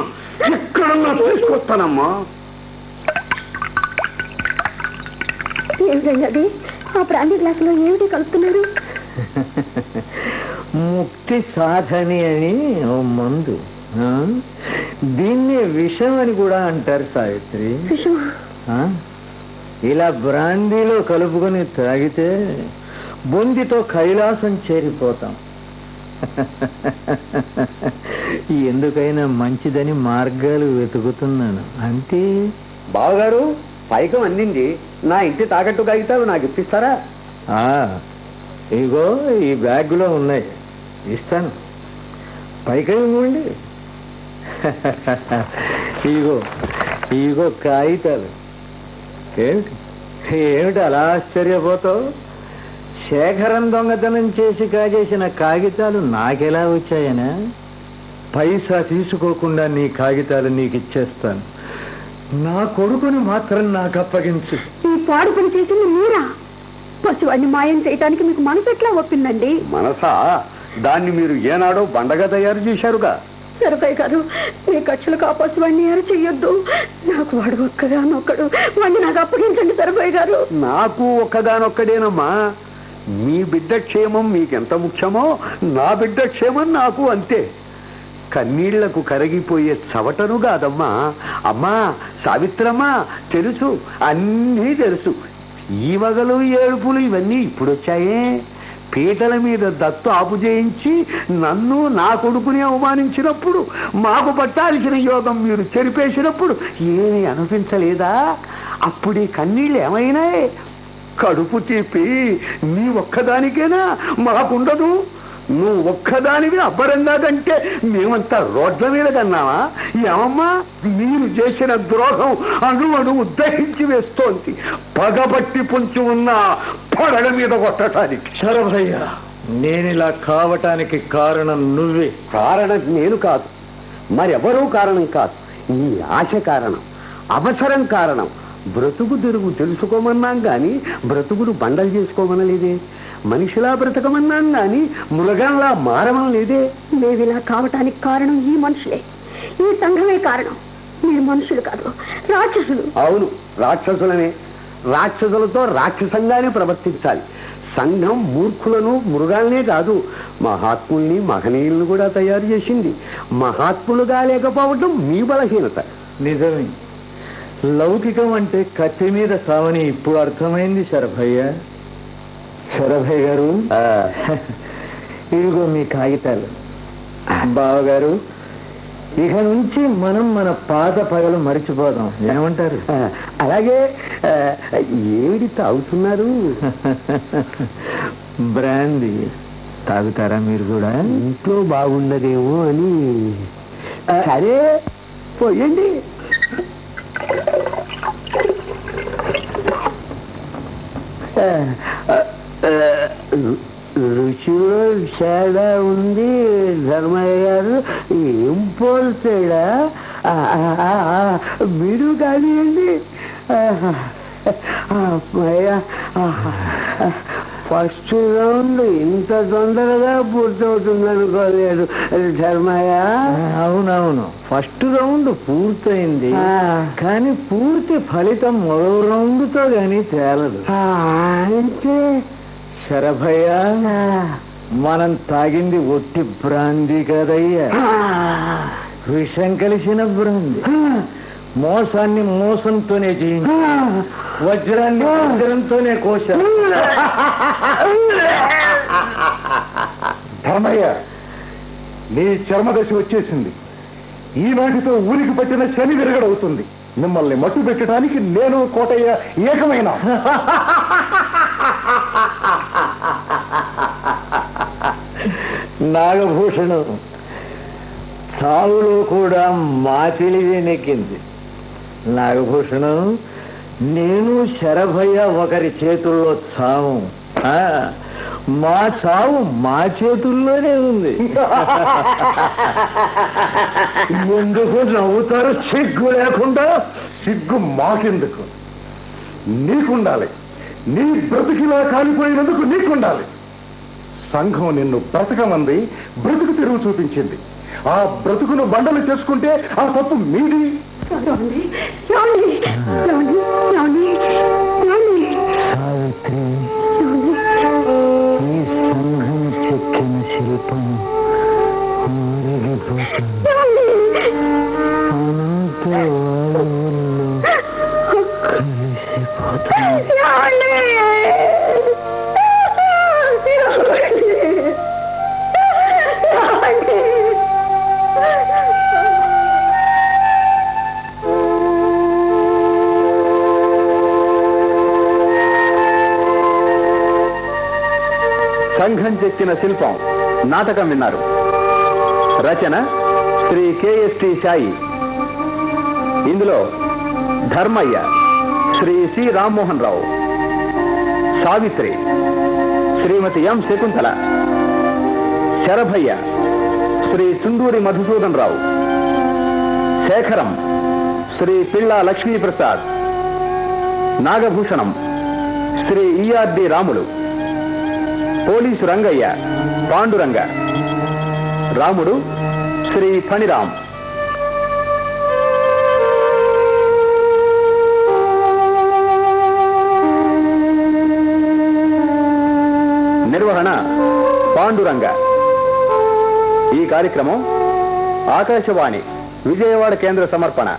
ఎక్కడున్నా తీసుకొస్తానమ్మా. ఏమిటండి అది? ఆ బ్రాండీ గ్లాసులో ఏమిటి కలుపుతున్నారు? ముక్తి సాధని అని ఓ మందు? దీన్ని విషం అని కూడా అంటారు సావిత్రి. విషం? ఇలా బ్రాందీలో కలుపుకొని తాగితే బొందితో కైలాసం చేరిపోతాం. ఎందుకైనా మంచిదని మార్గాలు వెతుకుతున్నాను. అంతే బావగారు పైకం అందింది. నా ఇంటి తాకట్టు కాగితాలు నాకు ఇప్పిస్తారా? ఇగో ఈ బ్యాగ్లో ఉన్నాయి. ఇస్తాను. పైకి ఇవ్వండి ఇగో ఇగో కాగితాలు. ఏమిటి? ఏమిటి అలా ఆశ్చర్యపోతావు? శేఖరం దొంగతనం చేసి కాజేసిన కాగితాలు నాకెలా వచ్చాయనా? పైసా తీసుకోకుండా నీ కాగితాలు నీకు ఇచ్చేస్తాను నా కొడుకుని మాత్రం నాకు అప్పగించు. ఈ పాడు పని చేసింది మీరా? పశువాడిని మాయం చేయటానికి మీకు మనసు ఎట్లా ఒప్పిందండి? మనసా? దాన్ని మీరు ఏనాడో బండగా తయారు చేశారుగా. సరపై గారు మీ ఖర్చులు ఆ పశువాడిని ఏరు చెయ్యొద్దు. నాకు వాడు ఒక్కగానొక్కడు. వాడిని నాకు అప్పగించండి సరపై గారు. నాకు ఒక్కగానొక్కడేనమ్మా. మీ బిడ్డ క్షేమం మీకెంత ముఖ్యమో నా బిడ్డ క్షేమం నాకు అంతే. కన్నీళ్ళకు కరిగిపోయే చవటను కాదమ్మా. అమ్మా సావిత్రమ్మా తెలుసు అన్నీ తెలుసు. ఈ వగలు ఏడుపులు ఇవన్నీ ఇప్పుడొచ్చాయే. పీటల మీద దత్తు ఆపు చేయించి నన్ను నా కొడుకుని అవమానించినప్పుడు మాకు పట్టాల్సిన యోగం మీరు చెరిపేసినప్పుడు ఏమీ అనిపించలేదా? అప్పుడు ఈ కన్నీళ్ళు ఏమైనాయి? కడుపు తీపి నీ ఒక్కదానికేనా? మాకుండదు. నువ్వు ఒక్కదానివి అబ్బరంగా కంటే మేమంతా రోడ్ల మీద కన్నావా? ఏమమ్మా? మీరు చేసిన ద్రోహం అణు అణువు దహించి వేస్తోంది. పగబట్టి పొంచి ఉన్న పడగ మీద కొట్టడానికి శరభయ్య నేను ఇలా కావటానికి కారణం నువ్వే. కారణం నేను కాదు. మరెవరూ కారణం కాదు. నీ ఆశ కారణం అవసరం కారణం. బ్రతుకు తెరుగు తెలుసుకోమన్నాం గాని బ్రతుకును బండలు చేసుకోమనలేదే. మనిషిలా బ్రతకమన్నాం గాని మృగంలా మారమనలేదే మేము ఇలా కావటానికి కారణం ఈ మనుషులే. ఈ సంఘమే కారణం. మీరు మనుషులు కాదు రాక్షసులు. అవును రాక్షసులనే. రాక్షసులతో రాక్షసంగానే ప్రవర్తించాలి. సంఘం మూర్ఖులను మృగాలనే కాదు మహాత్ముల్ని మహనీయులను కూడా తయారు చేసింది. మహాత్ములుగా లేకపోవడం మీ బలహీనత. నిజమే. లౌకికం అంటే కత్తి మీద సావని. ఇప్పుడు అర్థమైంది శరభయ్య. శరభయ్య గారు. ఇదిగో మీ కాగితాలు. బావగారు ఇక నుంచి మనం మన పాత పగలు మరిచిపోదాం. ఏమంటారు? అలాగే ఏమిటి తాగుతున్నారు? బ్రాందీ తాగుతారా మీరు కూడా? ఇంట్లో బాగుండదేమో అని. సరే పోయండి. రుచిలో తేడా ఉంది ధర్మయ్య గారు. ఏం పోల్చాడా? మీరు కానివ్వండి. ఫస్ట్ రౌండ్ ఇంత తొందరగా పూర్తవుతుంది అనుకోలేదు ధర్మయ్య అవునవును. ఫస్ట్ రౌండ్ పూర్తయింది. కానీ పూర్తి ఫలితం మరో రౌండ్తో గాని తేలదు. అంటే శరభయ్య మనం తాగింది ఒట్టి బ్రాంది కదయ్యా. విషం కలిసిన బ్రాంది. మోసాన్ని మోసంతోనే జయించి. వజ్రాన్ని వజ్రంతోనే కోశ. ధర్మయ్య నీ చర్మదశ వచ్చేసింది. ఈనాటితో ఊరికి పట్టిన శని విరగడవుతుంది. మిమ్మల్ని మట్టు పెట్టడానికి నేను కోటయ్య ఏకమైన. నాగభూషణం చావులో కూడా మా తెలివే నెక్కింది. నాగభూషణం నేను శరభయ్య ఒకరి చేతుల్లో చావు. మా చావు మా చేతుల్లోనే ఉంది. ఎందుకు నవ్వుతారు సిగ్గు లేకుండా సిగ్గు మాకెందుకు? నీకుండాలి. నీ బ్రతికిలా కాలిపోయినందుకు నీకుండాలి. సంఘం నిన్ను బ్రతకమంది బ్రతుకు తెరువు చూపించింది. ఆ బ్రతుకును బండలు చేసుకుంటే ఆ తప్పు మీది? సావిత్రి. చెక్కిన శిల్పం ఊరిగిపోతుంది ఏమండి? అనంత నాటకం విన్నారు. రచన శ్రీ కేఎస్టి సాయి. ఇందులో Dharmaiah Shri C Rammohan Rao Savitri Shrimati M Shakuntala Sharabhaiah Shri Sunduri Madhusudan Rao Shekharam Shri Pilla Lakshmiprasad Nagabhushanam Shri ERD Ramulu police Rangaiah Panduranga. Ramudu Shri Phaniram నిర్వహణ పాండురంగ. ఈ కార్యక్రమం ఆకాశవాణి విజయవాడ కేంద్ర సమర్పణ.